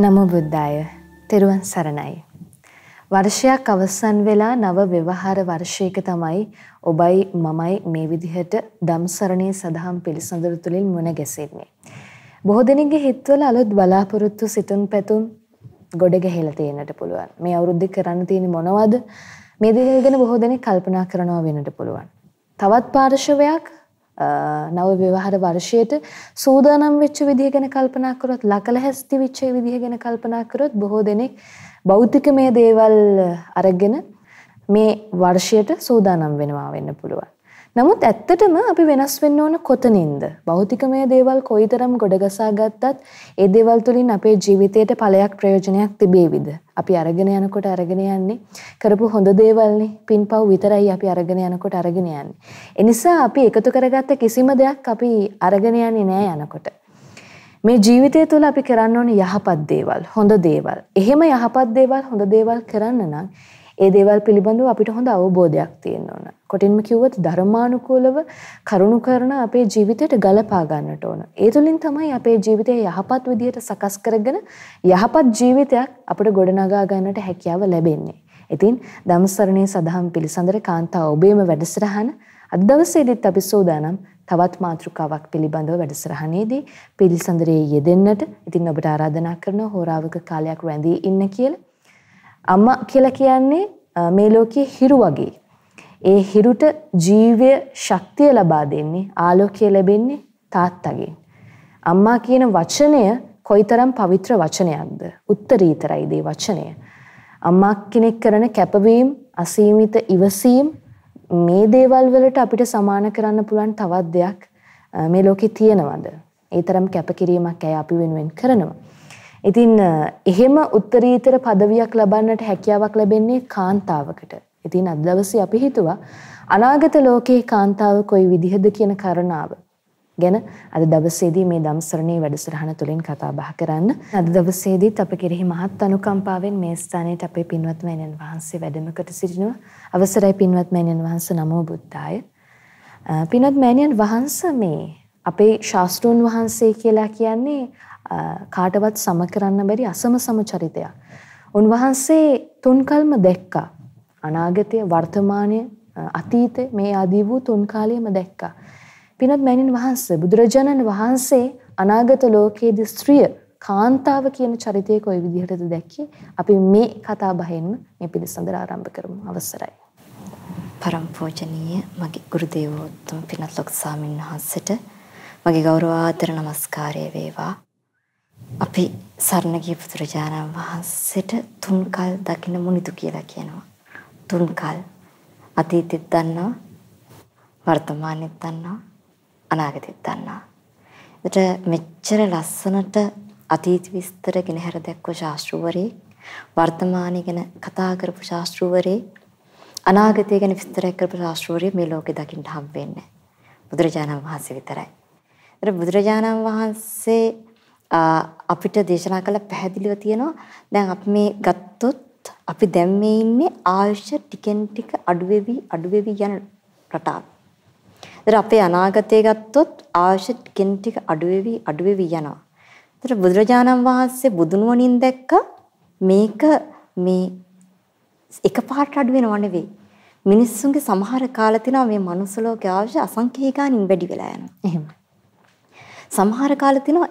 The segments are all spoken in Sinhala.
Namo Buddhaya. Tiruan Saranai. වර්ෂයක් අවසන් වෙලා නව ව්‍යවහාර වර්ෂයක තමයි ඔබයි මමයි මේ විදිහට ධම්සරණයේ සදහම් පිළිසඳර තුලින් මුණ ගැසෙන්නේ. බොහෝ දෙනෙක්ගේ හිතවල අලුත් බලාපොරොත්තු සිතුම් පැතුම් ගොඩ ගැහිලා තියෙන්නට පුළුවන්. මේ අවුරුද්දේ කරන්න තියෙන මොනවද? මේ දේවල් ගැන බොහෝ දෙනෙක් කල්පනා කරනවා වෙන්නට පුළුවන්. තවත් පාර්ශවයක් නව ව්‍යවහාර වර්ෂයට සූදානම් වෙච්ච විදිහ ගැන කල්පනා කරොත් ලකල හැස්ති වෙච්ච විදිහ ගැන කල්පනා කරොත් බොහෝ දෙනෙක් භෞතිකමය දේවල් අරගෙන මේ වර්ෂයට සූදානම් වෙනවා වෙන්න පුළුවන්. නමුත් ඇත්තටම අපි වෙනස් වෙන්න ඕන කොතනින්ද? භෞතිකමය දේවල් කොයිතරම් ගොඩගසා ගත්තත් ඒ දේවල් තුලින් අපේ ජීවිතයට ඵලයක් ප්‍රයෝජනයක් තිබේවිද? අපි අරගෙන යනකොට අරගෙන යන්නේ කරපු හොඳ දේවල්නේ. පින්පව් විතරයි අපි අරගෙන යනකොට අරගෙන යන්නේ. ඒ නිසා අපි එකතු කරගත්ත කිසිම දෙයක් අපි අරගෙන යන්නේ නෑ යනකොට. මේ ජීවිතය තුළ අපි කරන්න ඕනේ යහපත් දේවල්, හොඳ දේවල්. එහෙම යහපත් දේවල්, හොඳ දේවල් කරන්න නම් ඒ දේවල් පිළිබඳව අපිට හොඳ අවබෝධයක් තියෙන්න ඕන. කොටින්ම කිව්වොත් ධර්මානුකූලව කරුණු කරන අපේ ජීවිතයට ගලපා ගන්නට ඕන. ඒ තුලින් තමයි අපේ ජීවිතය යහපත් විදියට සකස් කරගෙන යහපත් ජීවිතයක් අපිට ගොඩනගා ගන්නට හැකියාව ලැබෙන්නේ. ඉතින් ධම්සරණයේ සදහම් පිළිසඳර කාන්තාව ඔබේම වැඩසටහන අද දවසේදීත් අපි සූදානම් තවත් මාතෘකාවක් පිළිබඳව වැඩසටහනේදී පිළිසඳරේ යෙදෙන්නට. ඉතින් ඔබට ආරාධනා කරනවා හෝරාවක කාලයක් රැඳී ඉන්න කියලා. අම්මා කියලා කියන්නේ මේ ලෝකයේ හිරු වගේ. ඒ හිරුට ජීවය ශක්තිය ලබා දෙන්නේ ආලෝකය ලැබෙන්නේ තාත්තගෙන්. අම්මා කියන වචනය කොයිතරම් පවිත්‍ර වචනයක්ද? උත්තරීතරයි මේ වචනය. අම්මා කෙනෙක් කරන කැපවීම, අසීමිත ඉවසීම මේ දේවල් වලට අපිට සමාන කරන්න පුළුවන් තවත් දෙයක් මේ ලෝකේ තියෙනවද? ඒ තරම් කැපකිරීමක් ඇය අපි වෙනුවෙන් කරනවා. ඉතින් එහෙම උත්තරීතර পদවියක් ලබන්නට හැකියාවක් ලැබෙන්නේ කාන්තාවකට. ඉතින් අද දවසේ අපි හිතුවා අනාගත ලෝකයේ කාන්තාව කොයි විදිහද කියන කරණාව ගැන අද දවසේදී මේ ධම්සරණී වැඩසටහන තුළින් කතා බහ කරන්න. අද දවසේදීත් අප කෙරෙහි මහත් අනුකම්පාවෙන් මේ ස්ථානයට අපේ පින්වත් මෑණියන් වහන්සේ වැඩම කොට සිටිනවා. අවසරයි පින්වත් මෑණියන් වහන්සේ නමෝ බුද්ධාය. පින්වත් මෑණියන් වහන්සේ මේ අපේ ශාස්ත්‍රෝන් වහන්සේ කියලා කියන්නේ කාටවත් සම කරන්න බැරි අසම සම චරිතයක්. උන්වහන්සේ තුන්කල්ම දැක්කා. අනාගතය වර්තමානය අතීතය මේ ආදී වූ තුන් කාලයේම දැක්කා. පිනත් මෑණින් වහන්සේ බුදුරජාණන් වහන්සේ අනාගත ලෝකයේදී ස්ත්‍රිය කාන්තාව කියන චරිතය කොයි විදිහටද දැක්කේ අපි මේ කතා බහෙන්ම මේ පිළිසඳර ආරම්භ කරමු අවසරයි. පරම පූජනීය මගේ ගුරු දේවෝත්තම පිනත් ලොකු ස්වාමීන් වහන්සේට මගේ ගෞරවාදර නමස්කාරය වේවා. අපි සරණ ගිය පුදුරජාණන් වහන්සේට තුන්කල් දකින්න මුනිදු කියලා කියනවා. තුන්කල් අතීතෙත් දන්නවා වර්තමානෙත් දන්නවා අනාගතෙත් දන්නවා. ඒකට මෙච්චර ලස්සනට අතීත විස්තර ගෙන හැර දැක්ව ශාස්ත්‍රවරේ වර්තමානයේ ගැන කතා කරපු ශාස්ත්‍රවරේ අනාගතය ගැන විස්තර කරපු ශාස්ත්‍රවරේ මේ ලෝකේ දකින්න හම් වෙන්නේ. බුදුරජාණන් වහන්සේ විතරයි. ඒත් බුදුරජාණන් වහන්සේ අපිට දේශනා කළ පැහැදිලිව තියෙනවා දැන් අපි මේ ගත්තොත් අපි දැන් මේ ඉන්නේ ආයුෂ ටිකෙන් ටික අඩු වෙවි අඩු වෙවි යන රටාව. ඒතර අපේ අනාගතය ගත්තොත් ආයුෂ ටිකෙන් ටික අඩු වෙවි අඩු වෙවි යනවා. ඒතර බුදුරජාණන් වහන්සේ බුදුනුවණින් දැක්ක මේක මේ එකපාරට අඩු වෙනව නෙවෙයි. මිනිස්සුන්ගේ සමහර කාල තිනවා මේ මනුස්ස ලෝකයේ ආයුෂ අසංඛ්‍ය ගානින් වැඩි වෙලා යනවා. එහෙම. සමහර කාල තිනවා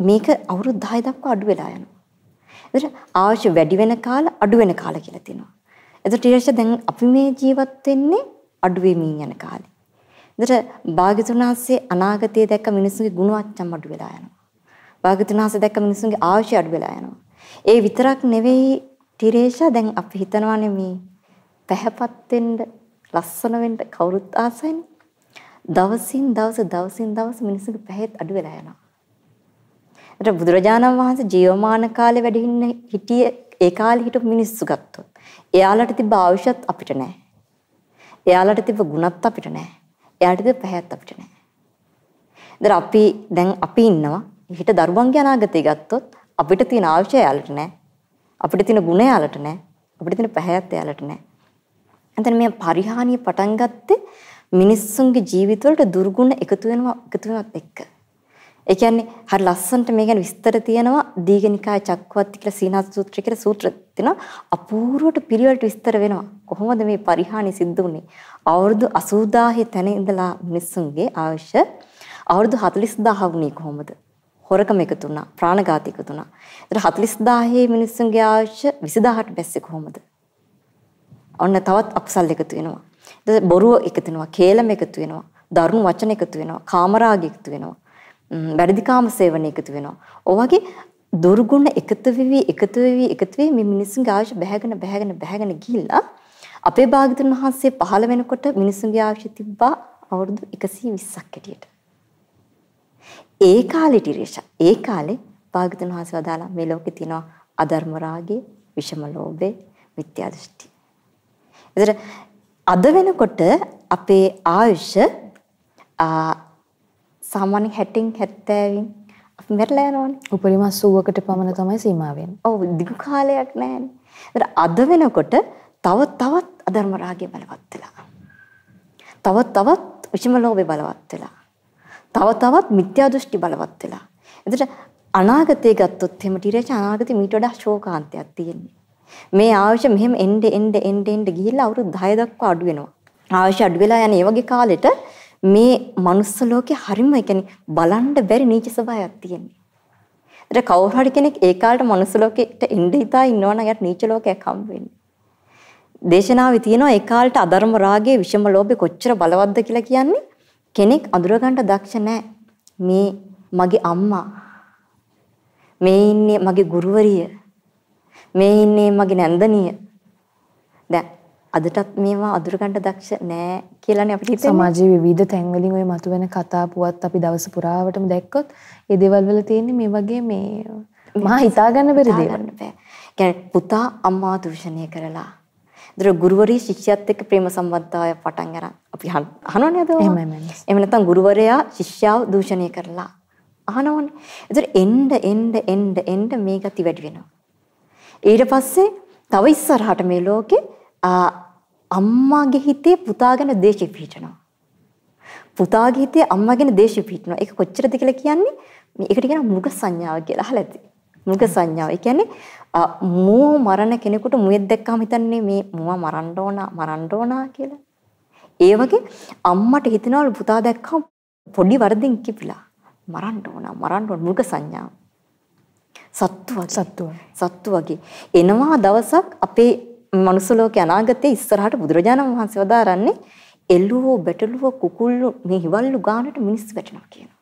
මේක අවුරුදු 10 දක්වා අඩු වෙලා යනවා. එතකොට ආයුෂ වැඩි වෙන කාල අඩු වෙන කාල කියලා තියෙනවා. එතකොට ඊට දැන් අපි මේ ජීවත් වෙන්නේ අඩු වෙමින් යන කාලේ. එතකොට භාග්‍යතුන් වහන්සේ අනාගතයේ දැක්ක මිනිස්සුගේ ගුණවච්චම් අඩු වෙලා යනවා. භාග්‍යතුන් වහන්සේ දැක්ක මිනිස්සුගේ ආයුෂ අඩු වෙලා යනවා. ඒ විතරක් නෙවෙයි තිරේෂා දැන් අපි හිතනවානේ මේ පැහැපත් වෙන්න ලස්සන වෙන්න කවුරුත් ආසයිනේ. දවසින් දවස දවසින් දවස මිනිස්සුගේ පැහැත් අඩු වෙලා යනවා. ඒතර බුදුරජාණන් වහන්සේ ජීවමාන කාලේ වැඩ ඉන්න හිටිය ඒ කාලේ හිටපු මිනිස්සු ගත්තොත් එයාලට තිබ්බ ආයුෂත් අපිට නැහැ. එයාලට තිබ්බ ගුණත් අපිට නැහැ. එයාට තිබ්බ පැහැයත් අපිට නැහැ. දැන් අපි දැන් අපි ඉන්නවා හිට දරුවන්ගේ අනාගතය ගත්තොත් අපිට තියෙන ආශය එයාලට නැහැ. අපිට තියෙන ගුණ එයාලට නැහැ. අපිට තියෙන පැහැයත් එයාලට නැහැ. එතන මේ පරිහානිය පටන් ගත්තේ මිනිස්සුන්ගේ ජීවිතවලට දුර්ගුණ එකතු වෙනවා එකතු වෙනවත් එක්ක. ඒ කියන්නේ හරි ලස්සනට මේ ගැන විස්තර තියෙනවා. දීඝනිකාය චක්කවර්ති කියලා සීනාස සූත්‍රය කියලා සූත්‍ර තියෙනවා. අපූර්වට පිළිවෙලට විස්තර වෙනවා. කොහොමද මේ පරිහානි සිද්ධ වුනේ? අවුරුදු 80000 තැන ඉඳලා මිනිස්සුන්ගේ ආයුෂ අවුරුදු 40000 වුණේ කොහොමද? හොරකම එකතු වුණා. ප්‍රාණඝාත එකතු වුණා. ඒතර 40000 මිනිස්සුන්ගේ ආයුෂ 20000ට බැස්සේ කොහොමද? ඔන්න තවත් අකුසල් එකතු වෙනවා. ඊට බොරුව එකතු වෙනවා. කේලම එකතු වෙනවා. දරුණු වචන එකතු වෙනවා. කාමරාග එකතු වෙනවා. වැඩිදිකාම සේවන එකතු වෙනවා. ඔවගේ දුර්ගුණ එකතු වෙවි එකතු වෙවි එකතු වෙවි මේ මිනිස්සුන්ගේ ආයුෂ බැහැගෙන බැහැගෙන බැහැගෙන ගිහිල්ලා අපේ භාගතුන් වහන්සේ පහළ වෙනකොට මිනිස්සුන්ගේ ආයුෂ තිබ්බා අවුරුදු 120ක් හැටියට. ඒ කාලේ ටිරේෂා ඒ කාලේ භාගතුන් වහන්සේ වදාලා මේ ලෝකේ තියෙනවා අධර්ම රාගේ, විෂම ලෝභේ, මිත්‍යා දෘෂ්ටි. ඒතර අද වෙනකොට අපේ ආයුෂ සාමාන්‍ය 60න් 70න් අපි මැරලා යනවනේ. උපරිම 80කට පමණ තමයි සීමා වෙන්නේ. ඔව් දිගු කාලයක් නැහැනේ. අද වෙනකොට තව තවත් අධර්ම රාගය බලවත් වෙලා. තව තවත් විෂම ලෝභය බලවත් වෙලා. තව තවත් මිත්‍යා දෘෂ්ටි බලවත් වෙලා. එතකොට අනාගතේ ගත්තොත් එහෙම ටිරේච අනාගතේ මීට වඩා ශෝකාන්තයක් තියෙන්නේ. මේ ආයුෂ මෙහෙම එන්න එන්න එන්න එන්න ගිහිල්ලා අවුරුදු 10 දක්වා අඩු වෙනවා. ආයුෂ අඩු වෙලා යන ඒ වගේ කාලෙට මේ මනුස්ස ලෝකේ හරිම ඒ කියන්නේ බලන්න බැරි නීච ස්වභාවයක් තියෙන්නේ. ඒත් කවුරු හරි කෙනෙක් ඒ කාලේට මනුස්ස ලෝකෙට එන්න හිතා ඉන්නවනම් යට නීච ලෝකයක් හම්බ වෙන්නේ. දේශනාවේ තියෙනවා ඒ කාලේට අධර්ම රාගයේ විෂම ලෝභය කොච්චර බලවත්ද කියලා කියන්නේ කෙනෙක් අඳුරගන්න දක්ෂ නැහැ. මේ මගේ අම්මා මේ ඉන්නේ මගේ ගුරුවරිය මේ ඉන්නේ මගේ නැන්දනිය දැන් අදටත් මේවා අඳුරගන්න දක්ෂ නෑ කියලානේ අපිට හිතෙන්නේ. සමාජයේ විවිධ තැන්වලින් ওই මතුවෙන කතා පුවත් අපි දවස පුරාවටම දැක්කොත් ඒ දේවල් වල තියෙන්නේ මේ වගේ මේ මහා හිතාගන්න බැරි දේවල්. කියන්නේ පුතා අම්මා දූෂණය කරලා. දර ගුරුවරී ශිෂ්‍යයත් එක්ක ප්‍රේම සම්බන්ධතාවය පටන් අරන් අපි අහනවනේ අද. එහෙම නැත්නම් ගුරුවරයා ශිෂ්‍යාව දූෂණය කරලා අහනවනේ. ඒතර එන්න එන්න එන්න එන්න මේ ගති වැඩි වෙනවා. ඊට පස්සේ තව ඉස්සරහට මේ ලෝකේ අම්මාගේ හිතේ පුතා ගැන දේශය පිහිටනවා. පුතාගේ හිතේ අම්මා ගැන දේශය පිහිටනවා. ඒක කොච්චරද කියලා කියන්නේ මේකට කියන මුග සංඥාව කියලා අහලා ඇති. මුග සංඥාව. ඒ කියන්නේ මූ මරණ කෙනෙකුට මුවෙක් දැක්කම හිතන්නේ මේ මුවා මරන්න ඕන මරන්න ඕන කියලා. ඒ වගේ අම්මට හිතනවලු පුතා දැක්කම පොඩි වරදින් කිපිලා මරන්න ඕන මරන්න ඕන මුග සංඥාව. සත්තු වගේ සත්තු වගේ එනවා දවසක් අපේ මනුස්ස ලෝකේ අනාගතයේ ඉස්සරහට බුදුරජාණන් වහන්සේ වදාරන්නේ එළුවෝ බැටළුව කුකුල්ලු මේ හිවල්ලු ගානට මිනිස්සු වැටෙනවා කියනවා.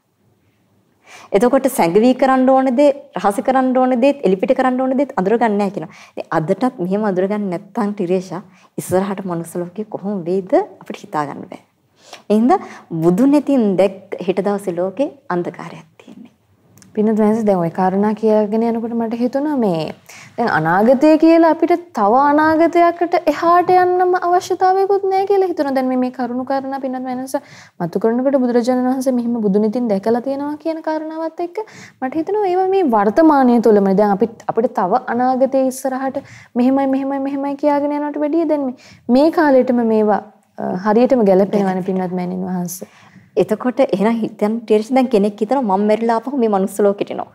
එතකොට සැඟවි කරන්න ඕන දේ රහස කරන්න ඕන දේ එලිපිට කරන්න ඕන දේ අඳුරගන්නේ නැහැ කියනවා. ඉතින් අදටත් මෙහෙම අඳුරගන්නේ නැත්නම් ටිරේෂා ඉස්සරහට මනුස්ස ලෝකේ කොහොම වෙයිද අපිට හිතා ගන්න බෑ. එහෙනම් බුදුන් නැතින් දැක් හෙට දවසේ ලෝකේ අන්ධකාරයක් තියෙන්නේ. පින්නත් වෙනස දැන් ওই කාරණා කියගෙන යනකොට මට හිතුණා මේ දැන් අනාගතය කියලා අපිට තව අනාගතයකට එහාට යන්නම අවශ්‍යතාවයකුත් නැහැ කියලා හිතුණා. දැන් මේ මේ කරුණු කාරණා පින්නත් වෙනස මතු කරනකොට බුදුරජාණන් වහන්සේ මෙහිම බුදුනිතින් දැකලා තියෙනවා කියන කාරණාවත් එක්ක මට හිතෙනවා ඒවා මේ වර්තමානය තුළම දැන් අපිට අපිට තව අනාගතයේ ඉස්සරහට මෙහෙමයි මෙහෙමයි මෙහෙමයි කියාගෙන යනවට වැඩිය දැන් මේ කාලෙටම මේවා හරියටම ගැලපෙනවනේ පින්නත් මෑණින් වහන්සේ. එතකොට එහෙනම් හිතන් ටීචර් දැන් කෙනෙක් හිතනවා මම මැරිලා ආපහු මේ මනුස්ස ලෝකෙට එනවා.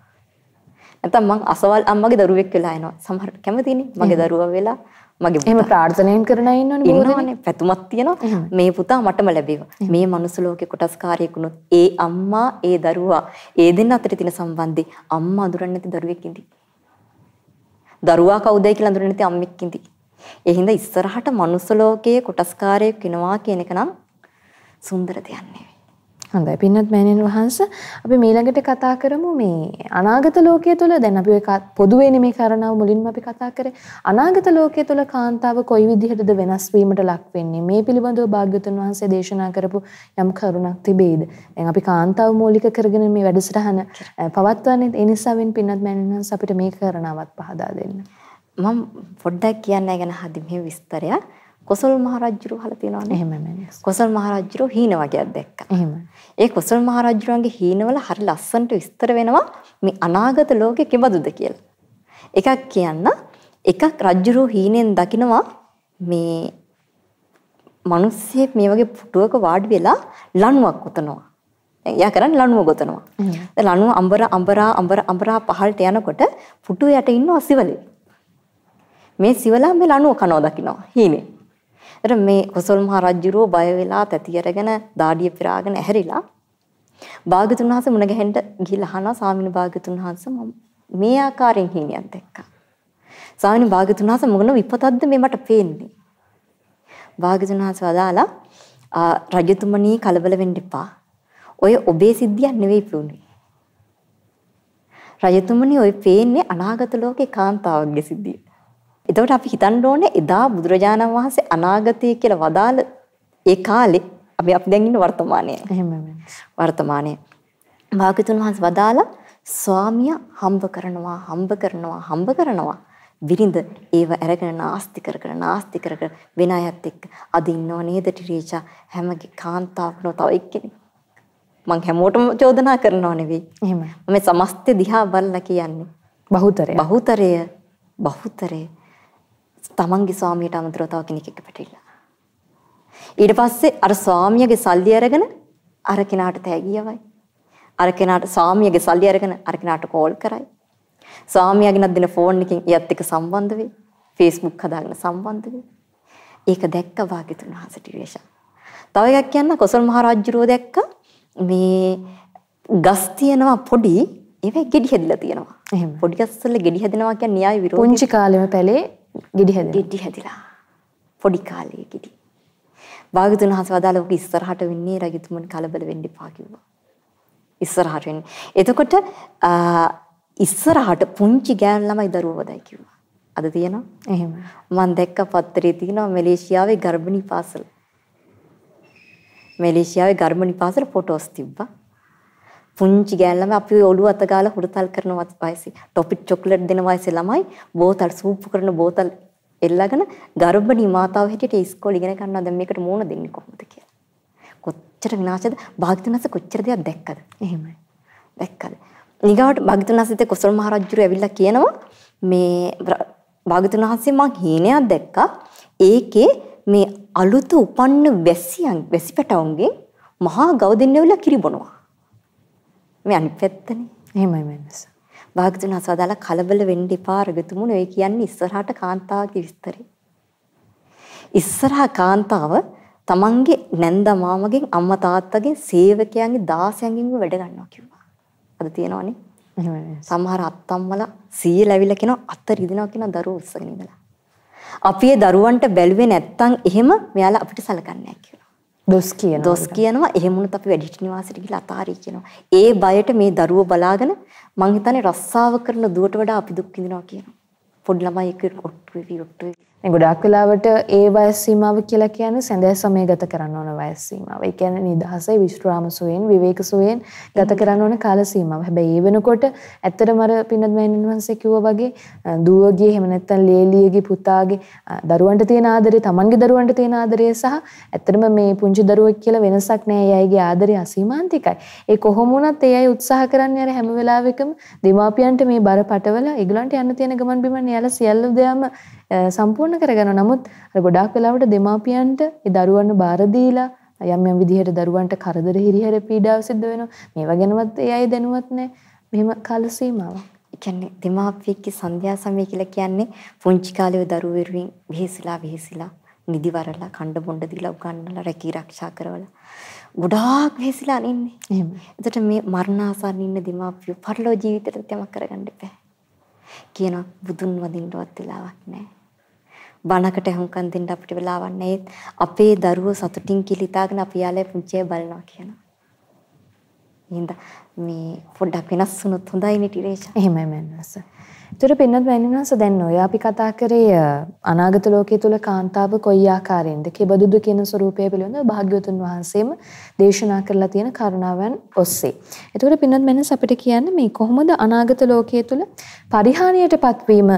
නැත්නම් මං අසවල් අම්මගේ දරුවෙක් වෙලා එනවා. සමහර කැමතිනේ මගේ දරුවා වෙලා මගේ එහෙම ප්‍රාර්ථනායෙන් කරන අය ඉන්නවනේ ඉන්නවනේ පැතුමක් තියෙනවා. මේ පුතා මටම ලැබේවා. මේ මනුස්ස ලෝකේ කොටස්කාරයෙක් වුණොත් ඒ අම්මා ඒ දරුවා ඒ දෙන්න අතර තියෙන සම්බන්ධي අම්මා අඳුරන්නේ නැති දරුවෙක් ඉඳි. දරුවා කවුදයි කියලා අඳුරන්නේ නැති අම්මෙක් ඉඳි. ඒ හින්දා ඉස්සරහට මනුස්ස ලෝකයේ කොටස්කාරයෙක් වෙනවා කියන එක නම් සුන්දර දෙයක් නෙවෙයි. හොඳයි. පින්නත් මෑණියන් වහන්ස අපි මීළඟට කතා කරමු මේ අනාගත ලෝකයේ තුල දැන් අපි ඔය පොදුවේ මේ කාරණාව මුලින්ම අපි කතා කරේ. අනාගත ලෝකයේ තුල කාන්තාව කොයි විදිහටද වෙනස් වීමට ලක් වෙන්නේ? මේ පිළිබඳව භාග්‍යවතුන් වහන්සේ දේශනා කරපු යම් කරුණක් තිබේද? දැන් අපි කාන්තාව මූලික කරගෙන මේ වැඩසටහන පවත්වන්නේ ඒ නිසාවෙන් පින්නත් මෑණියන් වහන්ස අපිට මේ කාරණාවත් පහදා දෙන්න. මම පොඩ්ඩක් කියන්න ගැන හදි මේ විස්තරයක්. කොසල් මහරජුරු අහලා තියෙනවනේ. එහෙමයි. කොසල් මහරජුරු හීන වගේක් දැක්කා. එහෙමයි. ඒ කොසල් මහරජුරුවන්ගේ හීනවල හරි ලස්සනට විස්තර වෙනවා මේ අනාගත ලෝකෙ කිබඳුද කියලා. එකක් කියන්න එකක් රජුරු හීනෙන් දකිනවා මේ මිනිස්සෙක් මේ වගේ පුටුවක වාඩි වෙලා ලණුවක් ගොතනවා. එයා කරන්නේ ලණුව ගොතනවා. දැන් ලණුව අඹර අඹරා අඹර අඹරා පහළට යනකොට පුටුව යට ඉන්නවා සිවලේ. මේ සිවලා මේ ලණුව කනවා දකිනවා හීනේ. එතන මේ කොසල් මහ රජුරෝ බය වෙලා තැති අරගෙන දාඩිය පිරාගෙන ඇහැරිලා භාගතුන් වහන්සේ මුණ ගැහෙන්න ගිහිල්ලා අහනවා ස්වාමීන් භාගතුන් වහන්සේ මම මේ ආකාරයෙන් හීනියක් දැක්කා. ස්වාමීන් භාගතුන් වහන්සේ මොන විපතක්ද මේ මට පේන්නේ? භාගතුන් වහන්සේ වදාලා රජතුමනී කලබල වෙන්න එපා. ඔය ඔබේ සිද්ධියක් නෙවෙයි පුණේ. රජතුමනි ඔය පේන්නේ අනාගත ලෝකේ කාන්තාවක්ගේ සිද්ධිය. එතකොට අපි හිතන්න ඕනේ එදා බුදුරජාණන් වහන්සේ අනාගතය කියලා වදාළ ඒ කාලේ අපි අපි දැන් ඉන්න වර්තමානයේ. එහෙමයි. වර්තමානයේ. භාගතුන් වහන්සේ වදාලා ස්වාමියා හම්බ කරනවා හම්බ කරනවා හම්බ කරනවා විරිඳ ඒව අරගෙන නාස්ති කර කර නාස්ති කර කර වෙන අයත් එක්ක අද ඉන්නව නේද ටිරීචා හැමගේ කාන්තාවකම තව එක්කෙනෙක් මං හැමෝටම චෝදනා කරනව නෙවෙයි එහෙමයි. මම සමස්ත දිහා බලලා කියන්නේ බහුතරය. බහුතරය බහුතරය තමන්ගේ ස්වාමියට අමතරව තව කෙනෙක් එක්ක පැටලිලා. ඊට පස්සේ අර ස්වාමියාගේ සල්ලි අරගෙන අර කෙනාට තෑගියවයි. අර කෙනාට ස්වාමියාගේ සල්ලි අරගෙන අර කෙනාට කෝල් කරයි. ස්වාමියාගෙනත් දෙන ෆෝන් එකකින් එයත් එක්ක සම්බන්ධ වෙයි. Facebook හදාගෙන සම්බන්ධ වෙයි. ඒක දැක්ක වාග්යතුන් වහන්සේට විශේෂ. තව එකක් කියන්න කොසල් මහ රජුරෝ දැක්ක මේ ගස් තියෙනවා පොඩි ඒවා ගෙඩි හැදිලා තියෙනවා. එහෙම. පොඩි ගස් වල ගෙඩි හැදෙනවා කියන්නේ න්‍යාය විරෝධී. පුංචි කාලෙම පැලේ ගෙඩි හැදෙනවා. ගෙඩි හැදිලා. පොඩි කාලේ ගෙඩි. භාගතුන් වහන්සේ වදාළ ඔක ඉස්සරහට වෙන්නේ රජතුමනි කලබල වෙන්න එපා කිව්වා. ඉස්සරහට වෙන්නේ. එතකොට ඉස්සරහට පුංචි ගෑනු ළමයි දරුවෝ වදයි කිව්වා. අද තියෙනවා? එහෙම. මම දැක්ක පත්තරේ තියෙනවා මැලේසියාවේ ගර්භණී පාසල. මැලේසියාවේ ගර්භණී පාසල ෆොටෝස් තිබ්බා. පුංචි ගෑනු ළමයි අපි ඔළුව අත ගාලා හුරතල් කරන වයසේ ටොපික් චොක්ලට් දෙන වයසේ ළමයි බෝතල් සූප් කරන බෝතල් එල්ලගෙන ගර්භණී මාතාව හැටියට ඉස්කෝලේ ඉගෙන ගන්නවා දැන් මේකට මූණ දෙන්නේ කොහොමද කියලා. කොච්චර විනාශද භාග්‍යතුන්ස කොච්චර දෙයක් දැක්කද? එහෙමයි. දැක්කද? ඊගාවට භාග්‍යතුන් වහන්සේත් කොසල් මහරජුරු ඇවිල්ලා කියනවා මේ භාග්‍යතුන් වහන්සේ මං හීනයක් දැක්කා. ඒකේ මේ අලුත උපන්න වැසියන් වැසිපැටවුන්ගෙන් මහා ගව දෙන්නෙවිලා කිරි බොනවා. මේ අනිත් පැත්තනේ. එහෙමයි වෙනස. භාග්‍යතුන් වහන්සේ අදාලා කලබල වෙන්න එපා රගතුමුනේ ඔය කියන්නේ ඉස්සරහට කාන්තාවගේ විස්තරේ. ඉස්සරහා කාන්තාව තමන්ගේ නැන්ද මාමගෙන් අම්මා තාත්තගෙන් සේවකයන්ගේ දාසයන්ගෙන් වැඩ ගන්නවා කිව්වා. අද තියෙනවනේ. එහෙමයි. සමහර අත්තම්මලා සීයල ඇවිල්ලා කියනවා අත රිදෙනවා කියන දරුවෝ උස්සගෙන ඉඳලා. අපි ඒ දරුවන්ට බැලුවේ නැත්තම් එහෙම මෙයාලා අපිට සලකන්නේ නැහැ. දොස් කියනවා. දොස් කියනවා එහෙම වුණත් අපි වැඩිහිටි නිවාසෙට ගිහලා අතාරී කියනවා. ඒ බයට මේ දරුවෝ බලාගෙන මං හිතන්නේ රස්සාව කරන දුවට වඩා අපි දුක් විඳිනවා කියනවා. පොඩි ළමයි එක්ක ඔට්ටු වෙවි ඔට්ටු වෙවි. ගොඩාක් වෙලාවට ඒ වයස් සීමාව කියලා කියන්නේ සැඳෑ සමය ගත කරන්න ඕන වයස් සීමාව. ඒ කියන්නේ නිදහසේ විශ්‍රාම සුවයෙන් විවේක සුවයෙන් ගත කරන්න ඕන කාල සීමාව. හැබැයි ඒ වෙනකොට ඇත්තටම අර පින්නත් මෑණින් වහන්සේ කිව්වා වගේ දුවගේ එහෙම නැත්නම් ලේලියගේ පුතාගේ දරුවන්ට තියෙන ආදරය, Tamanගේ දරුවන්ට තියෙන ආදරය සහ ඇත්තටම මේ පුංචි දරුවෙක් කියලා වෙනසක් නෑ. ඒ අයගේ ආදරය අසීමාන්තිකයි. ඒ කොහොම වුණත් ඒ අය උත්සාහ කරන්නේ අර හැම වෙලාවෙකම දෙමාපියන්ට මේ බර පටවල ඒගොල්ලන්ට යන්න තියෙන ගමන් බිමන් එයාලා සියලු දේම සම්පූර්ණ කරගන්න. නමුත් අර ගොඩාක් වෙලාවට දෙමාපියන්ට ඒ දරුවන්ව බාර දීලා යම් යම් විදිහට දරුවන්ට කරදර හිරිහැර පීඩාව සිද්ධ වෙනවා. මේවා ගැනවත් ඒ අය දැනුවත් නැහැ. මෙහෙම කාල සීමාවක්. කියන්නේ දෙමාපියෙක්ගේ සන්ධ්‍යා සමය කියලා කියන්නේ පුංචි කාලේ දරුවෝ වෙරුවින් විහිසලා විහිසලා නිදිවරලා කණ්ඩ බොණ්ඩ දීලා උගන්වලා රැකී ආරක්ෂා කරවලා ගොඩාක් වෙහෙසිලා ඉන්නේ. එහෙම. එතකොට මේ මරණාසන්න ඉන්න දෙමාපියෝ පරලෝ ජීවිතේට යමක් කරගන්න එපා. කියන බුදුන් වදින්නවත් වෙලාවක් නැහැ. බණකට හුම්කන් දෙන්න අපිට වෙලාවක් නැහැ. අපේ දරුවෝ සතුටින් කිලිතාගෙන අපි යාලේ පුංචිය බලනවා කියනවා. හින්ද මේ පොඩ්ඩක් වෙනස් වුණොත් හොඳයි නේ ටිරේෂා. එහෙමයි මන්නස. ඒතර පින්නත් වැනිනස දැන් ඔය අපි කතා කරේ අනාගත ලෝකයේ තුල කාන්තාව කොයි ආකාරයෙන්ද කෙබඳුද කියන ස්වરૂපය පිළිබඳව භාග්‍යවතුන් වහන්සේම දේශනා කරලා තියෙන කරුණාවන් ඔස්සේ. ඒතකොට පින්නත් මනස අපිට කියන්න මේ කොහොමද අනාගත ලෝකයේ තුල පරිහානියට පත්වීම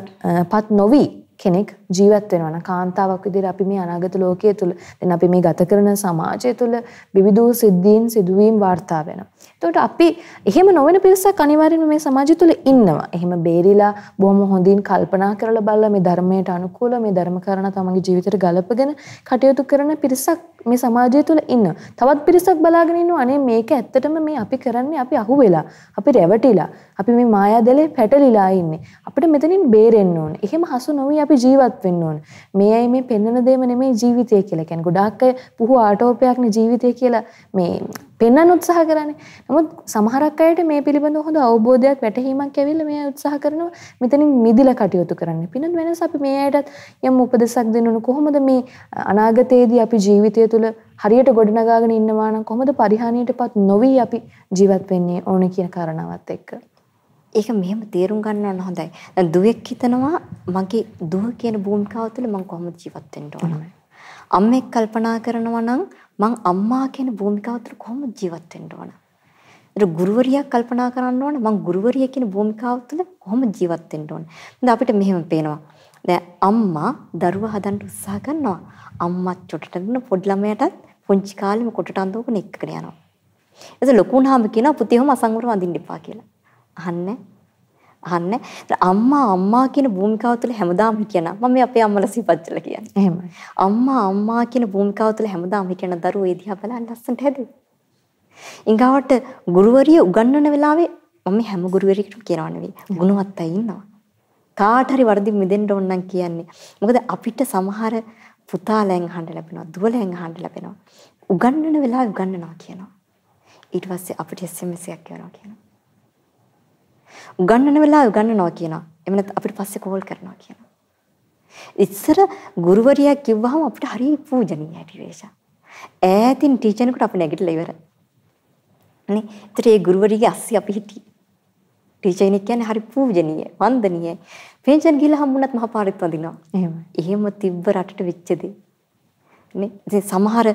පත් නොවි කෙනෙක් ජීවත් වෙනවා නම් කාන්තාවක් විදිහට අපි මේ අනාගත ලෝකයේ තුල දැන් අපි මේ ගත කරන සමාජය තුල විවිධ සිද්ධීන් සිදුවීම් වාර්තා වෙනවා. එතකොට අපි එහෙම නොවන පිරිසක් අනිවාර්යයෙන්ම මේ සමාජය තුල ඉන්නවා. එහෙම බේරිලා බොහොම හොඳින් කල්පනා කරලා බලලා මේ ධර්මයට අනුකූල මේ ධර්ම කරන තමන්ගේ ජීවිතයට ගලපගෙන කටයුතු කරන පිරිසක් මේ සමාජය තුල ඉන්නවා. තවත් පිරිසක් බලාගෙන ඉන්නවා අනේ මේක ඇත්තටම මේ අපි කරන්නේ අපි අහුවෙලා, අපි රැවටිලා, අපි මේ මායාදලේ පැටලිලා ඉන්නේ. අපිට මෙතනින් බේරෙන්න ඕනේ. එහෙම හසු නොවි අපි ජීවත් වෙන්න ඕනේ. මේ අය මේ පෙන්වන දේම නෙමෙයි ජීවිතය කියලා කියන්නේ. ගොඩාක් අය පුහු ආටෝපයක්නේ ජීවිතය කියලා මේ පෙන්වන්න උත්සාහ කරන්නේ. නමුත් සමහරක් අයට මේ පිළිබඳව හොඳ අවබෝධයක් වැටහීමක් ඇවිල්ලා මේ උත්සාහ කරනවා මෙතනින් මිදිලා කටයුතු කරන්න. පින්නත් වෙනස අපි මේ අයටත් යම් උපදෙසක් දෙන්න ඕන කොහොමද මේ අනාගතයේදී අපි ජීවිතය තුළ හරියට ගොඩනගාගෙන ඉන්නවා නම් කොහොමද පරිහානියටපත් නොවි අපි ජීවත් වෙන්නේ ඕන කියන කාරණාවත් එක්ක. ඒක මෙහෙම තේරුම් ගන්න ඕන හොඳයි. දැන් දුවෙක් හිතනවා මගේ දුව කියන භූමිකාව තුළ මම කොහොමද ජීවත් වෙන්න ඕන. අම්මෙක් කල්පනා කරනවා නම් මං අම්මා කියන භූමිකාව තුළ කොහොමද ජීවත් වෙන්න ඕන. ඒක ගුරුවරියක් කල්පනා කරන්න ඕන මං ගුරුවරිය කියන භූමිකාව තුළ කොහොමද ජීවත් වෙන්න ඕන. දැන් අපිට මෙහෙම පේනවා. දැන් අම්මා දරුවා හදන්න උත්සාහ කරනවා. අම්මා චොටට දෙන පොඩි ළමයටත් පුංචි කාලෙම කොටට අඳවගෙන එක්කගෙන යනවා. එතකොට ලොකු වුණාම කියනවා පුතේවම අසංවර වඳින්න එපා කියලා. අහන්නේ අහන්නේ අම්මා අම්මා කියන භූමිකාව තුළ හැමදාම හිටියනම් මම මේ අපේ අම්මලා සිපත් කරලා කියන්නේ. එහෙමයි. අම්මා අම්මා කියන භූමිකාව තුළ හැමදාම හිටියන දරුවෝ ඒ දිහා බලන් ලස්සනට හැදුවේ. ඊගාවට ගුරුවරිය උගන්වන වෙලාවේ මම හැම ගුරුවරයෙකුටම කියනවා නෙවෙයි. ගුණවත් අය ඉන්නවා. කාට හරි වරදින් මිදෙන්න ඕන නම් කියන්නේ. මොකද අපිට සමහර පුතාලෙන් අහන්න ලැබෙනවා, දුවලෙන් අහන්න ලැබෙනවා. උගන්වන වෙලාවේ උගන්වනවා කියනවා. ඊට පස්සේ අපිට SMS එකක් කරනවා කියනවා. උගන්වන වෙලාව උගන්වනවා කියනවා. එහෙම නැත්නම් අපිට පස්සේ කෝල් කරනවා කියනවා. ඉස්සර ගුරුවරියක් කිව්වහම අපිට හරි පූජනීය හැටි වේශා. ඈතින් ටීචර් කෙනෙකුට අපි නැගිටලා ඉවරයි. නේ? ඒතර ඒ ගුරුවරියගේ අස්සේ අපි හිටියේ. ටීචර් කෙනෙක් කියන්නේ හරි පූජනීය, වන්දනීය. පෙන්ෂන් ගිහලා හම්බුනත් මහපාරෙත් වදිනවා. එහෙමයි. එහෙම තිබ්බ රටට වෙච්ච දේ. නේ? ඉතින් සමහර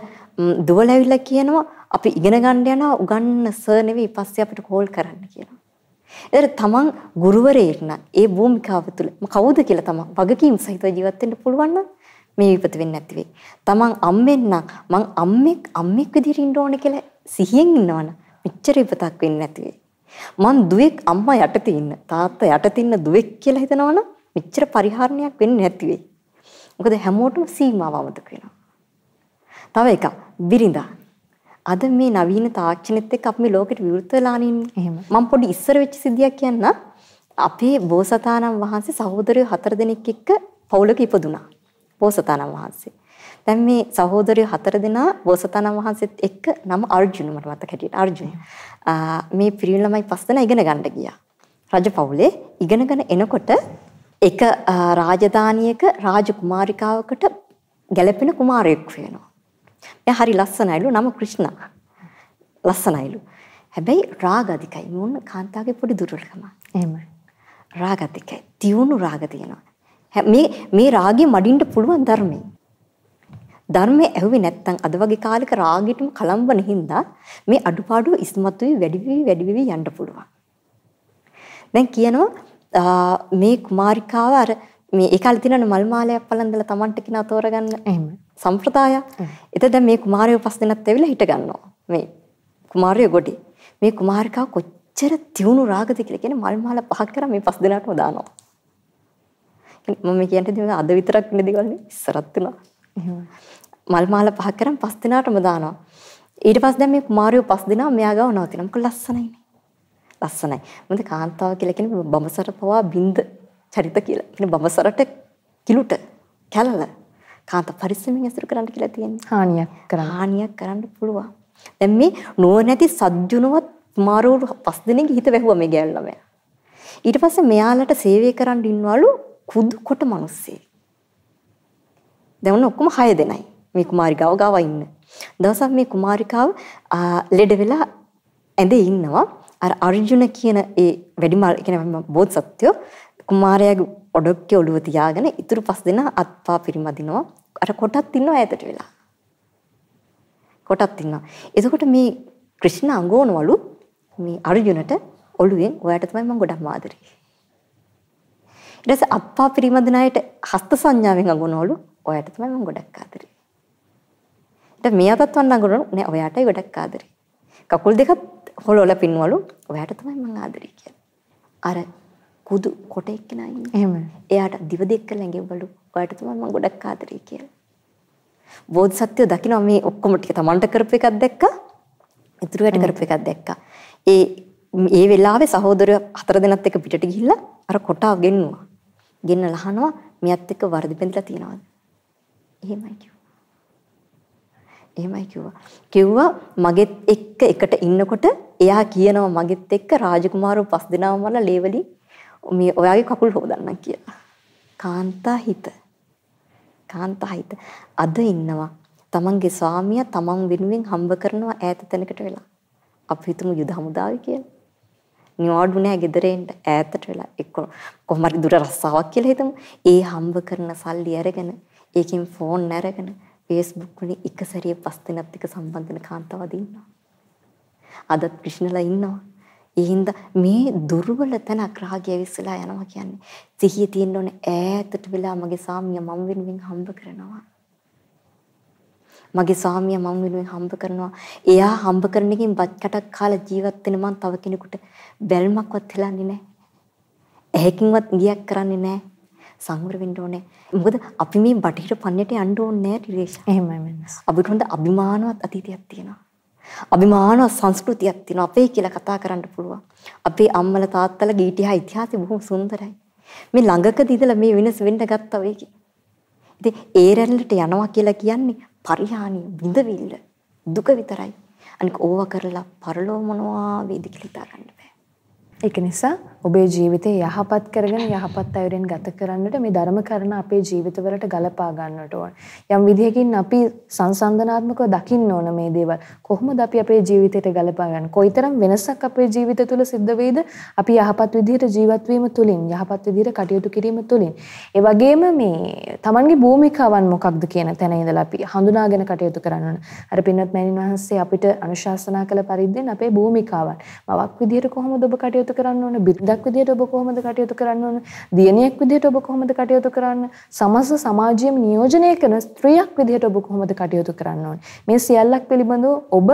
දුවල ඇවිල්ලා කියනවා අපි ඉගෙන ගන්න යනවා උගන්න සර් නෙවෙයි පස්සේ අපිට කෝල් කරන්න කියනවා. ඒතර තමන් ගුරුවරයෙක් නම් ඒ භූමිකාව තුළ කවුද කියලා තමන් වගකීම් සහිතව ජීවත් වෙන්න පුළුවන් නම් මේ විපත වෙන්නේ නැති වෙයි. තමන් අම්මෙන් නම් මං අම්මෙක් අම්මෙක් විදිහට ඉන්න ඕනේ කියලා සිහියෙන් ඉන්නවනම් මෙච්චර විපතක් වෙන්නේ නැති වෙයි. මං දුවෙක් අම්මා යටතේ ඉන්න තාත්තා යටතේ ඉන්න දුවෙක් කියලා හිතනවනම් මෙච්චර පරිහරණයක් වෙන්නේ නැති වෙයි. මොකද හැමෝටම සීමාව අමතක වෙනවා. තව එකක් බිරිඳා අද මේ නවීන තාක්ෂණෙත් එක්ක අපි මේ ලෝකෙට විවෘත වෙලා ඉන්නේ. මම පොඩි ඉස්සර වෙච්ච සිද්ධියක් කියන්න. අපේ බෝසතාණන් වහන්සේ සහෝදරයෝ හතර දෙනෙක් එක්ක පවුලක ඉපදුනා. බෝසතාණන් වහන්සේ. දැන් මේ සහෝදරයෝ හතර දෙනා බෝසතාණන් වහන්සේත් එක්ක නම අර්ජුන මට මතක හැටියට අර්ජුන. මේ පිරිමි ළමයි පස් දෙනා ඉගෙන ගන්න ගියා. රජ පවුලේ ඉගෙනගෙන එනකොට එක රාජධානියක රාජකුමාරිකාවකට ගැලපෙන කුමාරයෙක් වෙනවා. එයා හරි ලස්සනයිලු නම ක්‍රිෂ්ණා. ලස්සනයිලු. හැබැයි රාග අධිකයි. මොන කාන්තාවගේ පොඩි දුර්වලකම. එහෙමයි. රාග අධිකයි. තියුණු රාග තියෙනවා. මේ මේ රාගය මඩින්න පුළුවන් ධර්මයේ. ධර්මයේ ඇහුවේ නැත්නම් අද වගේ කාලෙක රාගෙටම කලම්බන හින්දා මේ අඩුපාඩු ඉස්මතු වෙවි වැඩි වෙවි වැඩි වෙවි යන්න පුළුවන්. දැන් කියනවා මේ කුමාරිකාව අර මේ ඒ කාලේ තියෙන මල් මාලයක් පලඳලා Tamanට කිනා තෝරගන්න එහෙම සම්ප්‍රදාය. එතකොට දැන් මේ කුමාරයෝ පස් දෙනත් ඇවිල්ලා හිට ගන්නවා. මේ කුමාරයෝ ගොඩේ. මේ කුමාරිකාව කොච්චර තියුණු රාගද කියලා කියන්නේ මල් මාල පහක් කරා මේ පස් දෙනාටම දානවා. මම කියන්නේ අද විතරක් ඉන්න දේවල් නේ ඉස්සරත් තුනා. මල් මාල පහක් කරන් පස් දෙනාටම දානවා. ඊට පස්සේ දැන් මේ කුමාරයෝ පස් දෙනා මෙයා ගාව නවතිනවා. මොකද ලස්සනයිනේ. ලස්සනයි. මොකද කාන්තාව කියලා කියන්නේ බඹසර පවා බින්ද චරිත කියලා. කියන බඹසරට කිලුට කැලල කාන්ත පරිස්සමෙන් ඇසුරු කරන්න කියලා තියෙන්නේ. හානියක් කරන්න. හානියක් කරන්න පුළුවන්. දැන් මේ නුවණැති සජ්ජුණවත් මාරෝරු පස් දිනකින් හිත වැහුවා මේ ගෑනු ළමයා. ඊට පස්සේ මෙයාලට සේවය කරන්න ඉන්නවලු කුදු කොට මිනිස්සේ. දැන් උන් ඔක්කොම 6 දෙනයි. මේ කුමාරිකාව ගාව ඉන්න. දවසක් මේ කුමාරිකාව ලෙඩ වෙලා ඇඳේ ඉන්නවා. අර අර්ජුන කියන ඒ වැඩිමල් කියන බෝධසත්වෝ කුමාරයාගේ ඔඩොක්කේ ඔළුව තියාගෙන ඉතුරු පස් දෙනා අත්පා පිරිමදිනවා. අර කොටත් ඉන්නවා ඈතට වෙලා. කොටත් ඉන්නවා. එතකොට මේ ක්‍රිෂ්ණ අඟෝනවලු මේ අර්ජුනට ඔළුවෙන් ඔයාට තමයි මම ගොඩක් ආදරේ. ඊට පස්සේ අප්පා පිරිමදින අයට හස්ත සංඥාවෙන් අඟුණවලු ඔයාට තමයි මම ගොඩක් ආදරේ. ඊට මේ අතත් වන්න අඟුණවලු නෑ ඔයාටයි ගොඩක් ආදරේ. කකුල් දෙකත් හොලවල පින්වලු ඔයාට තමයි මම ආදරේ කියලා. අර කුදු කොට එක්කෙනා ඉන්නේ. එහෙම. එයාට දිව දෙක ලැඟෙවලු ඔයාට තමයි මම ගොඩක් ආදරේ කියලා. බෝධිසත්වය දකිනවා මේ ඔක්කොම ටික තමන්ට කරපු එකක් දැක්කා. ඉතුරුවට කරපු එකක් දැක්කා. ඒ ඒ වෙලාවේ සහෝදරයෝ හතර දෙනත් එක්ක පිටට ගිහිල්ලා අර කොටාව ගෙන්නුවා. ගෙන්නලා අහනවා මියත් එක්ක වර්ධි බැඳලා තියනවද? එහෙමයි. එහෙමයි කිව්වා. කිව්වා මගෙත් එක්ක එකට ඉන්නකොට එයා කියනවා මගෙත් එක්ක රාජකුමාරව පස් දෙනාම වල ලේවලි මේ ඔයාගේ කකුල් හොදන්නම් කියලා. කාන්තා හිත. කාන්තා හිත. අද ඉන්නවා තමන්ගේ ස්වාමියා තමන් වෙනුවෙන් හම්බ කරනවා ඈත තැනකට වෙලා. අපි හිතමු යුද හමුදාවේ කියලා. නිවාඩු නෑ ගෙදර එන්න ඈතට වෙලා එක්ක කොහොම හරි දුර රස්සාවක් කියලා හිතමු. ඒ හම්බ කරන සල්ලි අරගෙන ඒකෙන් ෆෝන් අරගෙන Facebook වලින් එක සැරේ පස් දිනක් එක සම්බන්ධ වෙන කාන්තාවද ඉන්නවා. අදත් කෘෂ්ණලා ඉන්නවා. ඒ හින්දා මේ දුර්වල තැනක් රාගය විශ්සලා යනවා කියන්නේ සිහිය තියෙන්න ඕනේ ඈතට වෙලා මගේ සාමියා මම වෙනුවෙන් හම්බ කරනවා. මගේ සාමියා මම වෙනුවෙන් හම්බ කරනවා. එයා හම්බ කරන එකෙන් බත් කටක් කාලා ජීවත් වෙන මං තව කෙනෙකුට බැල්මක්වත් හෙලන්නේ නැහැ. ඇහැකින්වත් ගියක් කරන්නේ නැහැ. සංවර වෙන්න ඕනේ. මොකද අපි මේ බටහිර පන්නේට යන්න ඕනේ නැහැ ටිරේෂා. එහෙමයි. අපිට හොඳ අභිමානවත් අතීතයක් තියෙනවා. අභිමානවත් සංස්කෘතියක් තියෙනවා. අපේ කියලා කතා කරන්න පුළුවන්. අපේ අම්මලා තාත්තලා ගීටිහා ඉතිහාසය බොහොම සුන්දරයි. මේ ළඟකදී ඉඳලා මේ වෙනස් වෙන්න ගත්තා වෙයි. ඉතින් ඒ රැල්ලට යනවා කියලා කියන්නේ පරිහානිය, විඳවිල්ල, දුක විතරයි. අනික ඕවා කරලා පරලෝ මොනවා වේද කියලා හිතා ගන්න බෑ. ඒක නිසා ඔබේ ජීවිතය යහපත් කරගෙන යහපත් අයුරින් ගත කරන්නට මේ ධර්ම කරන අපේ ජීවිතවලට ගලපා ගන්නට ඕන. යම් විදිහකින් අපි සංසන්දනාත්මකව දකින්න ඕන මේ දේවල්. කොහොමද අපි අපේ ජීවිතයට ගලපා ගන්න? කොයිතරම් වෙනසක් අපේ ජීවිත තුළ සිද්ධ වෙයිද? අපි යහපත් විදිහට ජීවත් වීම තුළින්, යහපත් විදිහට කටයුතු කිරීම තුළින්. ඒ වගේම මේ Tamanගේ භූමිකාවන් මොකක්ද කියන තැන ඉඳලා අපි හඳුනාගෙන කටයුතු කරන්න ඕන. අර පින්වත් මෑණින් වහන්සේ අපිට අනුශාසනා කළ පරිද්දෙන් අපේ භූමිකාවන්. මවක් විදිහට කොහොමද ඔබ කටයුතු කරන්න ඕන? බිරිඳක් විදිහට ඔබ කොහොමද කටයුතු කරන්න ඕන? දියණියක් විදිහට ඔබ කොහොමද කටයුතු කරන්න? සමස්ත සමාජයේම නියෝජනය කරන ස්ත්‍රියක් විදිහට ඔබ කොහොමද කටයුතු කරන්න ඕන? මේ සියල්ලක් පිළිබඳව ඔබ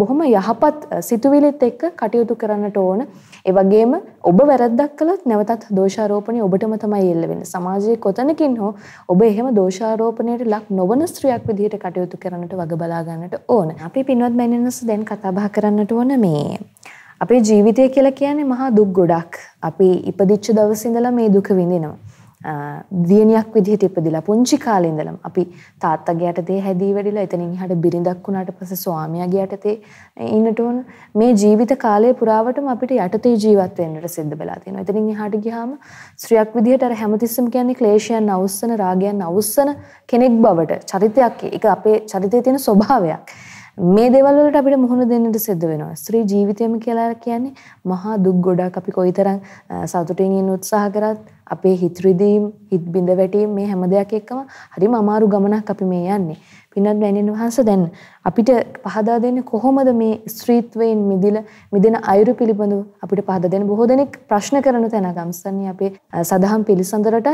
බොහොම යහපත් සිතුවිලිත් එක්ක කටයුතු කරන්නට ඕන. ඒ වගේම ඔබ වැරද්දක් කළත් නැවතත් දෝෂාරෝපණය ඔබටම තමයි එල්ල වෙන්නේ. සමාජයේ කොතනකින් හෝ ඔබ එහෙම දෝෂාරෝපණයට ලක් නොවන ස්ත්‍රියක් විදිහට කටයුතු කරන්නට වග බලා ගන්නට ඕන. අපි පින්වත් මෑණියන්ස් දැන් කතා බහ කරන්නට ඕන මේ අපේ ජීවිතය කියලා කියන්නේ මහා දුක් ගොඩක්. අපි ඉපදිච්ච දවසේ ඉඳලා මේ දුක විඳිනවා. දියණියක් විදිහට ඉපදිලා පුංචි කාලේ ඉඳලම අපි තාත්තගේ යටතේ හැදී වැඩිලා එතනින් එහාට බිරිඳක් වුණාට පස්සේ ස්වාමියාගේ යටතේ ඉන්නට ඕන මේ ජීවිත කාලය පුරාවටම අපිට යටතේ ජීවත් වෙන්නට සිද්ධ වෙලා තියෙනවා. එතනින් එහාට ගියාම ස්ත්‍රියක් විදිහට අර හැමතිස්සෙම කියන්නේ ක්ලේශයන් අවුස්සන රාගයන් අවුස්සන කෙනෙක් බවට චරිතයක් ඒක අපේ චරිතයේ තියෙන ස්වභාවයක්. මේ දේවල් වලට අපිට මුහුණ දෙන්නට සිද්ධ වෙනවා. ස්ත්‍රී ජීවිතයම කියලා කියන්නේ මහා දුක් ගොඩක් අපි කොයිතරම් සතුටින් ඉන්න උත්සාහ කරත් අපේ හිත රිදීම්, හිත බිඳ වැටීම් මේ හැම දෙයක් එක්කම හරිම අමාරු ගමනක් අපි මේ යන්නේ. පින්නත් වැනින් වහන්සේ දැන් අපිට පහදා දෙන්නේ කොහොමද මේ ස්ත්‍රීත්වයෙන් මිදිලා මිදෙන අයුරු පිළිබඳව අපිට පහදා දෙන්න බොහෝ දෙනෙක් ප්‍රශ්න කරන තැන ගම්සන්නේ අපේ සදහම් පිළිසඳරට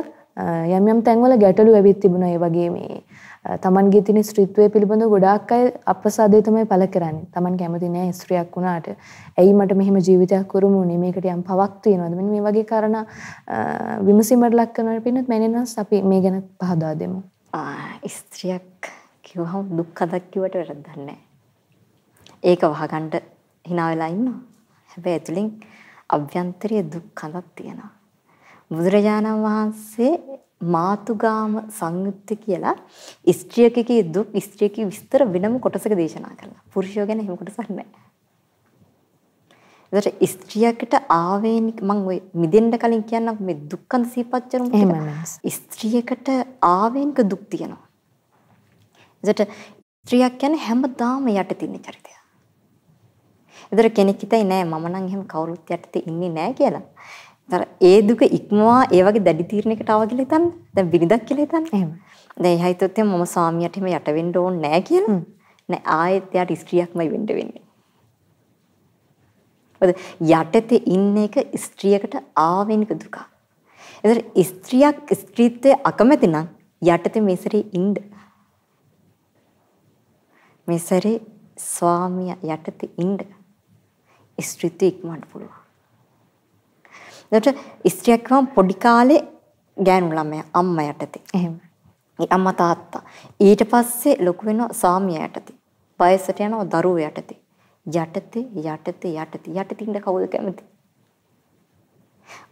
යම් යම් තැන්වල ගැටලු ඇවිත් තිබුණා ඒ වගේ මේ තමන්ගේ තියෙන ස්ත්‍රීත්වය පිළිබඳව ගොඩාක් අය අප්‍රසාදය තමයි පළ කරන්නේ. තමන් කැමති නෑ ස්ත්‍රියක් වුණාට. ඇයි මට මෙහෙම ජීවිතයක් උරුම වුනේ? මේකට යම් පවක් තියෙනවද? මෙන්න මේ වගේ කාරණා විමසීමට ලක් කරනකොට පින්නත් මැනෙනස් අපි මේ ගැන පහදා දෙමු. ආ ස්ත්‍රියක් කිව්වම දුක් හදක් කිව්වට වැරද්දක් නෑ. ඒක වහගන්න hina වෙලා ඉන්නවා. හැබැයි ඇතුලෙන් අභ්‍යන්තරයේ දුක් හදක් තියෙනවා. බුදුරජාණන් වහන්සේ මාතුගාම සංයුත්ත කියලා ස්ත්‍රියකගේ දුක් ස්ත්‍රියකගේ විස්තර වෙනම කොටසක දේශනා කරලා. පුරුෂයෝ ගැන එහෙම කොටසක් නැහැ. ඒකට ස්ත්‍රියකට ආවේනික මම ওই මිදෙන්න කලින් කියන්නම් මේ දුක්ඛන්ද සිහිපත් කරමු. ස්ත්‍රියකට ආවේනික දුක් තියෙනවා. ඒකට ස්ත්‍රියක් කියන්නේ හැමදාම යට තියෙන චරිතය. ඒතර කෙනෙක් හිතයි නෑ මම නම් එහෙම කවුරුත් යටතේ ඉන්නේ නෑ කියලා. අර ඒ දුක ඉක්මවා ඒ වගේ දැඩි තීරණයකට ආවා කියලා හිතන්න. දැන් බිරිඳක් කියලා හිතන්න. එහෙම. දැන් එහා හිතුවොත් මම ස්වාමියාට එහෙම යට වෙන්න ඕනේ නැහැ කියලා. නෑ ආයෙත් එයාට ස්ත්‍රියක්මයි වෙන්න වෙන්නේ. මොකද යටතේ ඉන්න එක ස්ත්‍රියකට ආවෙනික දුක. ඒතර ස්ත්‍රියක් ස්ත්‍රීත්වයේ අකමැති නම් යටතේ මේසරේ ඉන්න. මේසරේ ස්වාමියා යටතේ ඉන්න. ස්ත්‍රීත්වය ඉක්මවන්න පුළුවන්. එතකොට ස්ත්‍රියක් වම් පොඩි කාලේ ගෑනු ළමයා අම්මා යටතේ. එහෙම. අම්මා තාත්තා. ඊට පස්සේ ලොකු වෙනවා ස්වාමියා යටතේ. වයසට යනවා දරුවෝ යටතේ. යටතේ යටතේ යටතේ යටතේ ඉන්න කවුද කැමති?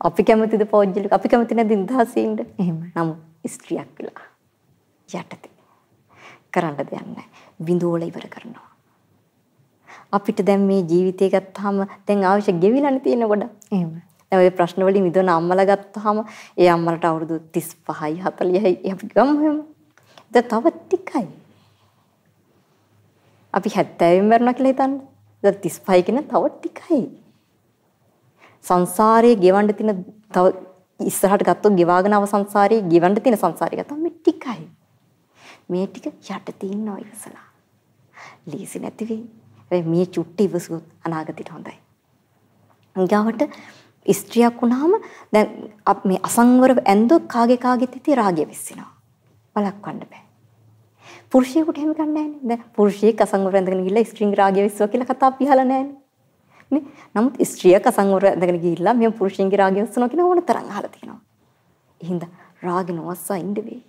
අපි කැමතිද පෞද්ගලික අපි කැමති නැද ඉඳහසේ ඉන්න? එහෙමයි. නමුත් ස්ත්‍රියක් වෙලා යටතේ කරන්න දෙයක් නැහැ. විඳෝල ඉවර කරනවා. අපිට දැන් මේ ජීවිතය ගත්තාම දැන් අවශ්‍ය ගෙවිලානේ තියෙන කොට. එහෙමයි. දැන් ඔය ප්‍රශ්න වලින් විදවන අම්මලා ගත්තාම ඒ අම්මලට අවුරුදු 35යි 40යි අපි ගමු එහෙම. දැන් තව ටිකයි. අපි 70 මරණ කියලා හිතන්න. දැන් 35 කියන තව ටිකයි. සංසාරයේ ගෙවන්න තියෙන තව ඉස්සරහට ගත්තොත් ගෙවාගෙන ආව සංසාරයේ ගෙවන්න තියෙන සංසාරය ගත්තාම මේ ටිකයි. මේ ටික යට තියෙනවා ඉවසලා. ලීසි නැති වෙයි. හැබැයි මේ චුට්ටි ඉවසුවොත් අනාගතයට හොඳයි. ඊගාවට ස්ත්‍රියක් වුණාම දැන් මේ අසංවර ඇන්දොත් කාගේ කාගෙත් ඉති රාගය විශ්සිනවා. බලක්වන්න බෑ. පුරුෂයෙකුට එහෙම ගන්න නැහැනේ. දැන් පුරුෂයෙක් අසංවර ඇඳගෙන ගිහිල්ලා ස්ත්‍රීන් රාගය විශ්සුවා කියලා කතා අපි අහලා නැහැනේ. නේ? නමුත් ස්ත්‍රියක් අසංවර ඇඳගෙන ගිහිල්ලා මෙයා පුරුෂයන්ගේ රාගය විශ්සනවා කියන ඕන තරම් අහලා තියෙනවා. එහෙනම් රාගින වස්සා ඉන්න වෙයි.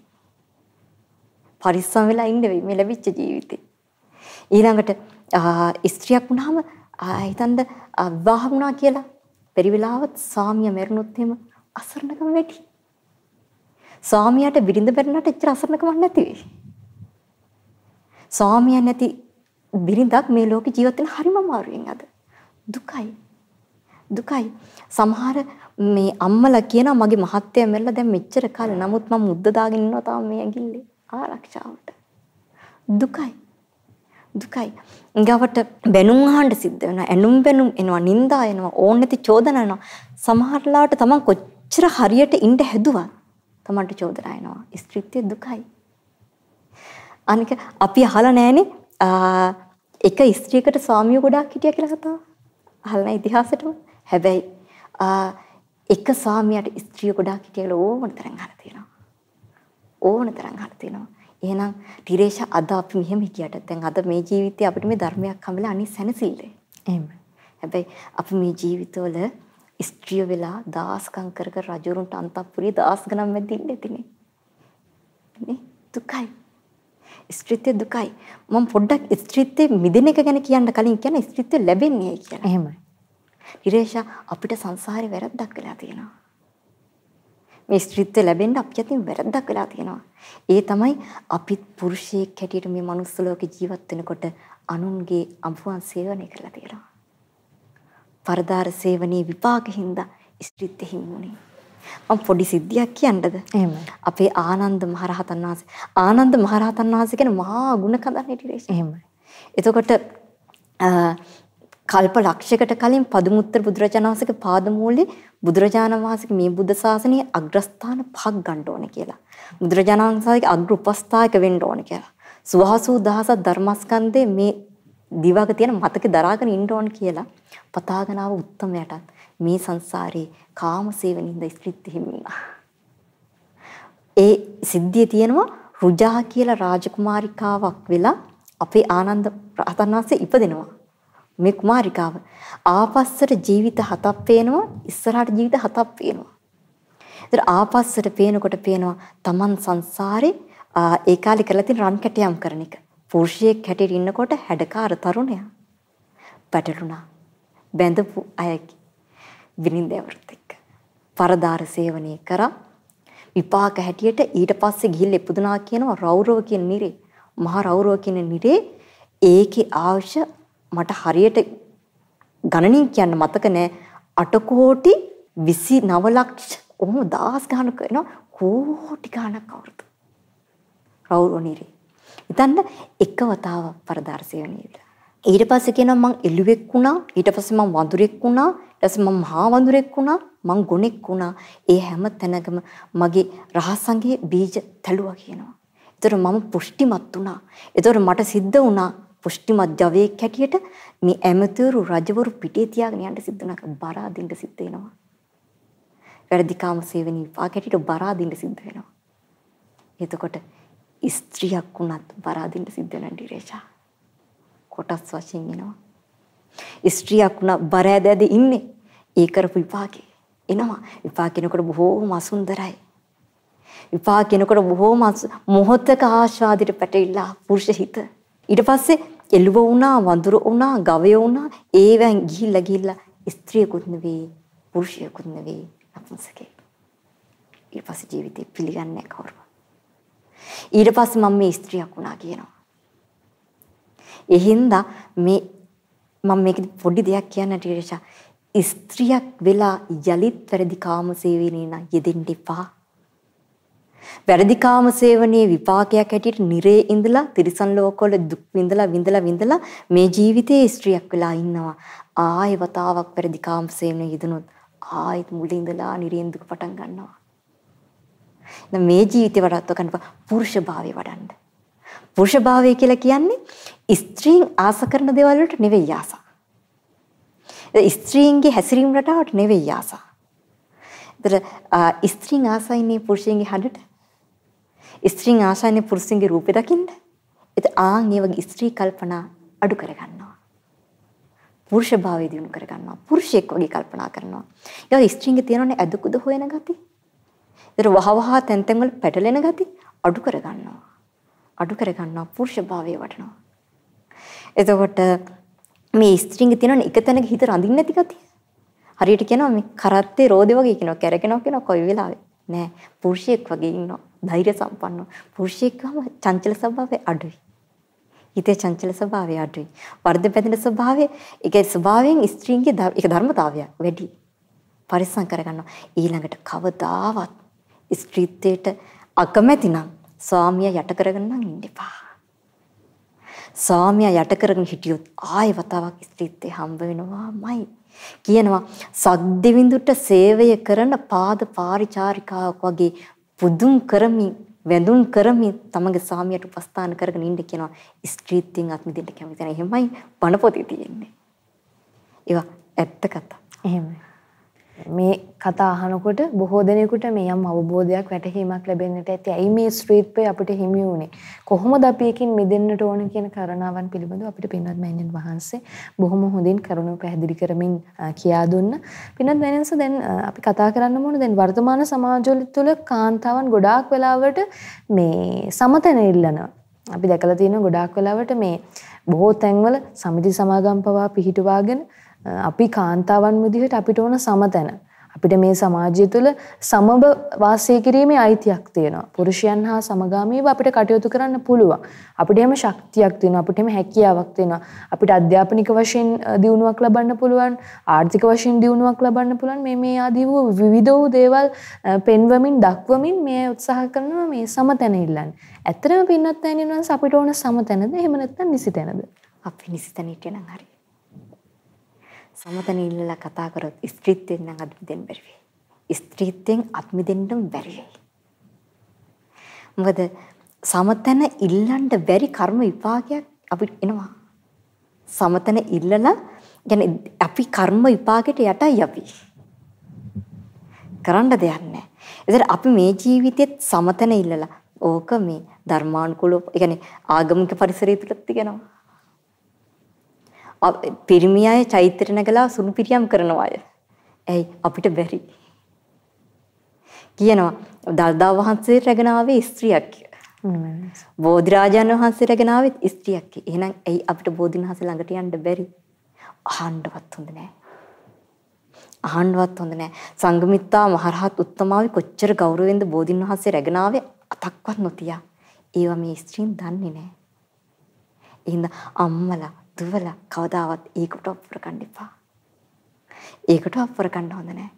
පරිස්සම් වෙලා ඉන්න වෙයි මේ ලැබිච්ච ජීවිතේ. ඊළඟට ස්ත්‍රියක් වුණාම හිතන්න විවාහ වුණා කියලා පරිවිලාවත් සාමිය මැරුණොත් එහෙම අසරණකම වැඩි. සාමියාට බිරිඳ බැරිනට එච්චර අසරණකමක් නැති වෙයි. සාමියා නැති බිරිඳක් මේ ලෝකේ ජීවත් වෙන හරිම අමාරුවෙන් අද. දුකයි. දුකයි. සමහර මේ අම්මලා කියනවා මගේ මහත්තයා මැරලා දැන් මෙච්චර කාලේ නමුත් මම මුද්ද දාගෙන ඉන්නවා තාම මේ ඇඟිල්ලේ ආරක්ෂාවට. දුකයි. දුකයි. ඊගවට බැනුම් අහන්න සිද්ධ වෙනවා. ඇනුම් බැනුම් එනවා, නිന്ദා එනවා, ඕන නැති චෝදනා එනවා. සමහරලාට තමන් කොච්චර හරියට ඉන්න හැදුවා. තමන්ට චෝදනා එනවා. ස්ත්‍රීත්වයේ දුකයි. අනික අපි අහලා නැහනේ එක ස්ත්‍රියකට ස්වාමියෝ ගොඩාක් හිටියා කියලා කතාව. අහලා නැහැ ඉතිහාසෙටම. හැබැයි එක ස්වාමියාට ස්ත්‍රිය ගොඩාක් හිටියා කියලා ඕන තරම් අහලා තියෙනවා. ඕන තරම් අහලා තියෙනවා. එහෙනම් තිරේෂා අද අපි මෙහෙම හිටියට දැන් අද මේ ජීවිතේ අපිට මේ ධර්මයක් හම්බෙලා අනිත් සැනසille. එහෙම. හැබැයි අපි මේ ජීවිතවල ස්ත්‍රිය වෙලා දාස්කම් කර කර රජුරුන්ට අන්තපුරී දාස් ගණන් මැදින් ඉතිනේ. නේ දුකයි. ස්ත්‍රීත්වය දුකයි. මම පොඩ්ඩක් ස්ත්‍රීත්වයේ මිදෙන එක ගැන කියන්න කලින් කියන ස්ත්‍රීත්වය ලැබෙන්නේ කියලා. එහෙමයි. තිරේෂා අපිට සංසාරේ වැරද්දක් වෙලා තියෙනවා. මේ ස්ත්‍රීත්වය ලැබෙන්න අපි අතින් වැරද්දක් වෙලා තියෙනවා. ඒ තමයි අපි පුරුෂයෙක් හැටියට මේ මනුස්ස ලෝකේ ජීවත් වෙනකොට අනුන්ගේ අඹුවන් සේවනය කරලා තියෙනවා. පරදාර සේවනයේ විපාකින්ද ස්ත්‍රීත්වෙ හිමුනේ. මම පොඩි සිද්ධියක් කියන්නද? එහෙමයි. අපේ ආනන්ද මහරහතන් වහන්සේ ආනන්ද මහරහතන් වහන්සේ කියන මහා ගුණ කඳන් හිටියේ. එහෙමයි. එතකොට කල්ප ලක්ෂයකට කලින් පදුමුත්තර බුදුරජාණන් වහන්සේගේ පාදමූලේ බුදුරජාණන් වහන්සේගේ මේ බුද්ධ ශාසනයේ අග්‍රස්ථාන පහක් ගන්න ඕනේ කියලා. බුදුරජාණන් වහන්සේගේ අග්‍ර උපස්ථායක වෙන්න ඕනේ කියලා. සුවහසූ දහසක් ධර්මස්කන්ධේ මේ දිවක තියෙන මතකේ දරාගෙන ඉන්න ඕන කියලා පතාගෙන ආව උත්තමයටත් මේ සංසාරේ කාමසේවනින්ද ස්ත්‍රිත් හිමින්නා. ඒ සිද්ධිය තියෙනවා රුජා කියලා රාජකුමාරිකාවක් වෙලා අපේ ආනන්ද රහතන් වහන්සේ ඉපදෙනවා. මේ කුමාරිකාව ආපස්සට ජීවිත හතක් පේනවා ඉස්සරහට ජීවිත හතක් පේනවා. ඒතර ආපස්සට පේනකොට පේනවා Taman සංසාරේ ඒ කාලේ කරලා තියෙන රන් කැටයම් කරන එක. පුරුෂයෙක් හැටියට ඉන්නකොට හැඩකාර තරුණයා පැටළුණා. බැඳපු අයකි. විනින්දවරුත් එක්ක. පරදාර සේවනය කරා විපාක හැටියට ඊට පස්සේ ගිහිල්ලා ඉපදුනා කියනවා රෞරව කියන නිරේ. මහා රෞරව කියන නිරේ ඒකේ අවශ්‍ය මට හරියට ගණනින් කියන්න මතක නෑ 8 කෝටි 29 ලක්ෂ ඔහොම දහස් ගණනක එනවා කෝටි ගණනක් අවුරුදු. රෞරෝනිරේ. ඉතින් එක වතාව පරදාර සේවනයේද. ඊට පස්සේ කියනවා මං එළුවෙක් වුණා ඊට පස්සේ මං වඳුරෙක් වුණා ඊට පස්සේ මං මහා වඳුරෙක් වුණා මං ගොනෙක් වුණා ඒ හැම තැනකම මගේ රහසංගේ බීජ තැළුවා කියනවා. ඒතර මම පුෂ්ටිමත් වුණා. ඒතර මට සිද්ධ වුණා පුෂ්ටිමත් ජවයක් හැටියට මේ ඇමතිවරු රජවරු පිටේ තියාගෙන යන්න සිද්ධ වුණා බර අදින්න සිද්ධ වෙනවා. වැරදිකාම සේවනයේ විපාකයට බර අදින්න සිද්ධ වෙනවා. එතකොට ස්ත්‍රියක් වුණත් බර අදින්න සිද්ධ වෙනවා ඩිරේෂා. කොටස් වශයෙන් එනවා. ස්ත්‍රියක් වුණා බර ඇද ඇද ඉන්නේ. ඒ කරපු විපාකේ එනවා. විපාකිනකොට බොහෝම අසුන්දරයි. විපාකිනකොට බොහෝම මොහොතක ආශාදිට පැටලිලා පුරුෂ හිත. ඊට පස්සේ එළුව වුණා, වඳුර වුණා, ගවය වුණා, ඒවෙන් ගිහිල්ලා ගිහිල්ලා ස්ත්‍රියකුත් නෙවෙයි, පුරුෂයෙකුත් නෙවෙයි, නපුංසකෙක්. ඊට පස්සේ ජීවිතේ පිළිගන්නේ කවුරුවත්. ඊට පස්සේ මම මේ ස්ත්‍රියක් වුණා කියනවා. ඒ හින්දා මේ මම මේක පොඩි දෙයක් කියන්න ටිකේෂා ස්ත්‍රියක් වෙලා යලිත් වැරදි කාම සේවනයේ නම් යෙදෙන්න එපා. වැරදි කාම සේවනයේ විපාකයක් හැටියට නිරේ ඉඳලා තිරිසන් ලෝකවල දුක් විඳලා විඳලා විඳලා මේ ජීවිතයේ ස්ත්‍රියක් වෙලා ඉන්නවා. ආයෙ වතාවක් වැරදි කාම සේවනයේ යෙදුනොත් ආයෙත් මුලින් ඉඳලා නිරේන් දුක පටන් ගන්නවා. දැන් මේ ජීවිතේ වඩාත් ඔකන පුරුෂ භාවය වඩන්න. පුරුෂ භාවය කියලා කියන්නේ ස්ත්‍රීන් ආස කරන දේවල් වලට නෙවෙයි ආස. ස්ත්‍රීන්ගේ හැසිරීම රටාවට නෙවෙයි ආස. ඒතර ස්ත්‍රීන් ආසයිනේ පුරුෂයන්ගේ හඬට. ස්ත්‍රීන් ආසයිනේ පුරුෂයන්ගේ රූපේ දකින්න. ඒත් ආන් ඒ වගේ ස්ත්‍රී කල්පනා අඩු කරගන්නවා. පුරුෂ භාවය දිනු කරගන්නවා. පුරුෂයෙක් වගේ කල්පනා කරනවා. ඊට ස්ත්‍රීන්ගේ තියෙනනේ ඇදුකුද හොයන ගති. ඒතර වහවහ තැන් තැන් වල පැටලෙන ගති අඩු කරගන්නවා. අඩු කරගන්නවා පුරුෂ භාවය වටනවා. එතකොට මේ ස්ත්‍රීන්ගේ තියෙන එක තැනක හිත රඳින්න නැති ගතිය. හරියට කියනවා මේ කරත්තේ රෝදේ වගේ කියනවා කැරකෙනවා කියනවා කොයි වෙලාවෙ. නෑ පුරුෂයෙක් වගේ ඉන්නවා. ධෛර්ය සම්පන්නව. පුරුෂයෙක්වම චංචල ස්වභාවය අඩුයි. හිතේ චංචල ස්වභාවය අඩුයි. වර්ධ පැදින ස්වභාවය ඒකේ ස්වභාවයෙන් ස්ත්‍රීන්ගේ ඒක ධර්මතාවයක් වැඩි. පරිස්සම් කරගන්නවා. ඊළඟට කවදාවත් ස්ත්‍රීත්වයට අකමැති නම් ස්වාමියා යට කරගෙන නම් ඉන්න එපා. ස්වාමියා යට කරගෙන හිටියොත් ආයෙ වතාවක් ස්ත්‍රීත්වයේ හම්බ වෙනවාමයි. කියනවා සද්දෙවිඳුට සේවය කරන පාද පාරිචාරිකාවක් වගේ පුදුම් කරමින් වැඳුම් කරමින් තමගේ ස්වාමියාට උපස්ථාන කරගෙන ඉන්න කියනවා ස්ත්‍රීත්වයෙන් අත්මිදින්න කැමති නැහැ. එහෙමයි බණ පොතේ තියෙන්නේ. ඒවා ඇත්ත කතා. එහෙමයි. මේ කතා අහනකොට බොහෝ දෙනෙකුට මේ යම් අවබෝධයක් වැටහීමක් ලැබෙන්නට ඇති. ඇයි මේ ස්ත්‍රීත්වය අපිට හිමි වුනේ? කොහොමද අපි එකකින් මිදෙන්නට ඕන කියන කාරණාවන් පිළිබඳව අපිට පින්වත් මෑණියන් වහන්සේ බොහොම හොඳින් කරුණු පැහැදිලි කරමින් කියා දුන්න. පින්වත් මෑණියන්ස දැන් අපි කතා කරන්න ඕන දැන් වර්තමාන සමාජවල තුල කාන්තාවන් ගොඩාක් වෙලාවට මේ සමතන ඉල්ලනවා. අපි දැකලා තියෙනවා ගොඩාක් වෙලාවට මේ බොහෝ තැන්වල සමිති සමාගම් පවා පිහිටුවාගෙන අපි කාන්තාවන් විදිහට අපිට ඕන සමතැන. අපිට මේ සමාජය තුළ සමබ වාසය කිරීමේ අයිතියක් තියෙනවා. පුරුෂයන් හා සමගාමීව අපිට කටයුතු කරන්න පුළුවන්. අපිට එහෙම ශක්තියක් තියෙනවා. අපිට එහෙම හැකියාවක් තියෙනවා. අපිට අධ්‍යාපනික වශයෙන් දියුණුවක් ලබන්න පුළුවන්. ආර්ථික වශයෙන් දියුණුවක් ලබන්න පුළුවන්. මේ මේ ආදී වූ විවිධ වූ දේවල් පෙන්වමින් දක්වමින් මේ උත්සාහ කරනවා මේ සමතැන ඉල්ලන්න. ඇත්තටම පින්නත් නැණිනවන්ස අපිට ඕන සමතැනද? එහෙම නැත්නම් නිසිතැනද? අපි නිසිතැන හිටියනම් හරි. සමතන ඉල්ලලා කතා කරොත් ස්ත්‍රීත්වයෙන් නම් අත් මිදෙන්න බැරි වෙයි. ස්ත්‍රීත්වයෙන් අත් මිදෙන්නම බැරි වෙයි. මොකද සමතන ඉල්ලන්න බැරි කර්ම විපාකයක් අපිට එනවා. සමතන ඉල්ලලා يعني අපි කර්ම විපාකයට යටයි අපි. කරන්න දෙයක් නැහැ. ඒතර අපි මේ ජීවිතෙත් සමතන ඉල්ලලා ඕක මේ ධර්මානුකූලව يعني ආගමික පරිසරය තුලත් තියෙනවා. පිරිමි අය චෛත්‍යට නැගලා සුණු පිරියම් කරනවා අය. ඇයි අපිට බැරි. කියනවා දල්දා වහන්සේ රැගෙන ආවේ ස්ත්‍රියක් කියලා. බෝධිරාජන් වහන්සේ රැගෙන ආවෙත් ස්ත්‍රියක්. එහෙනම් ඇයි අපිට බෝධින් වහන්සේ ළඟට යන්න බැරි? අහන්නවත් හොඳ නැහැ. අහන්නවත් හොඳ නැහැ. සංගමිත්තා මහරහත් උත්තමාවි කොච්චර ගෞරවෙන්ද බෝධින් වහන්සේ රැගෙන ආවේ අතක්වත් නොතියා. ඒවා මේ ස්ත්‍රීන් දන්නේ නැහැ. එහෙනම් අම්මලා දුවලා කවදාවත් ඒකට අප්පර ගන්න එපා. ඒකට අප්පර ගන්න හොඳ නැහැ.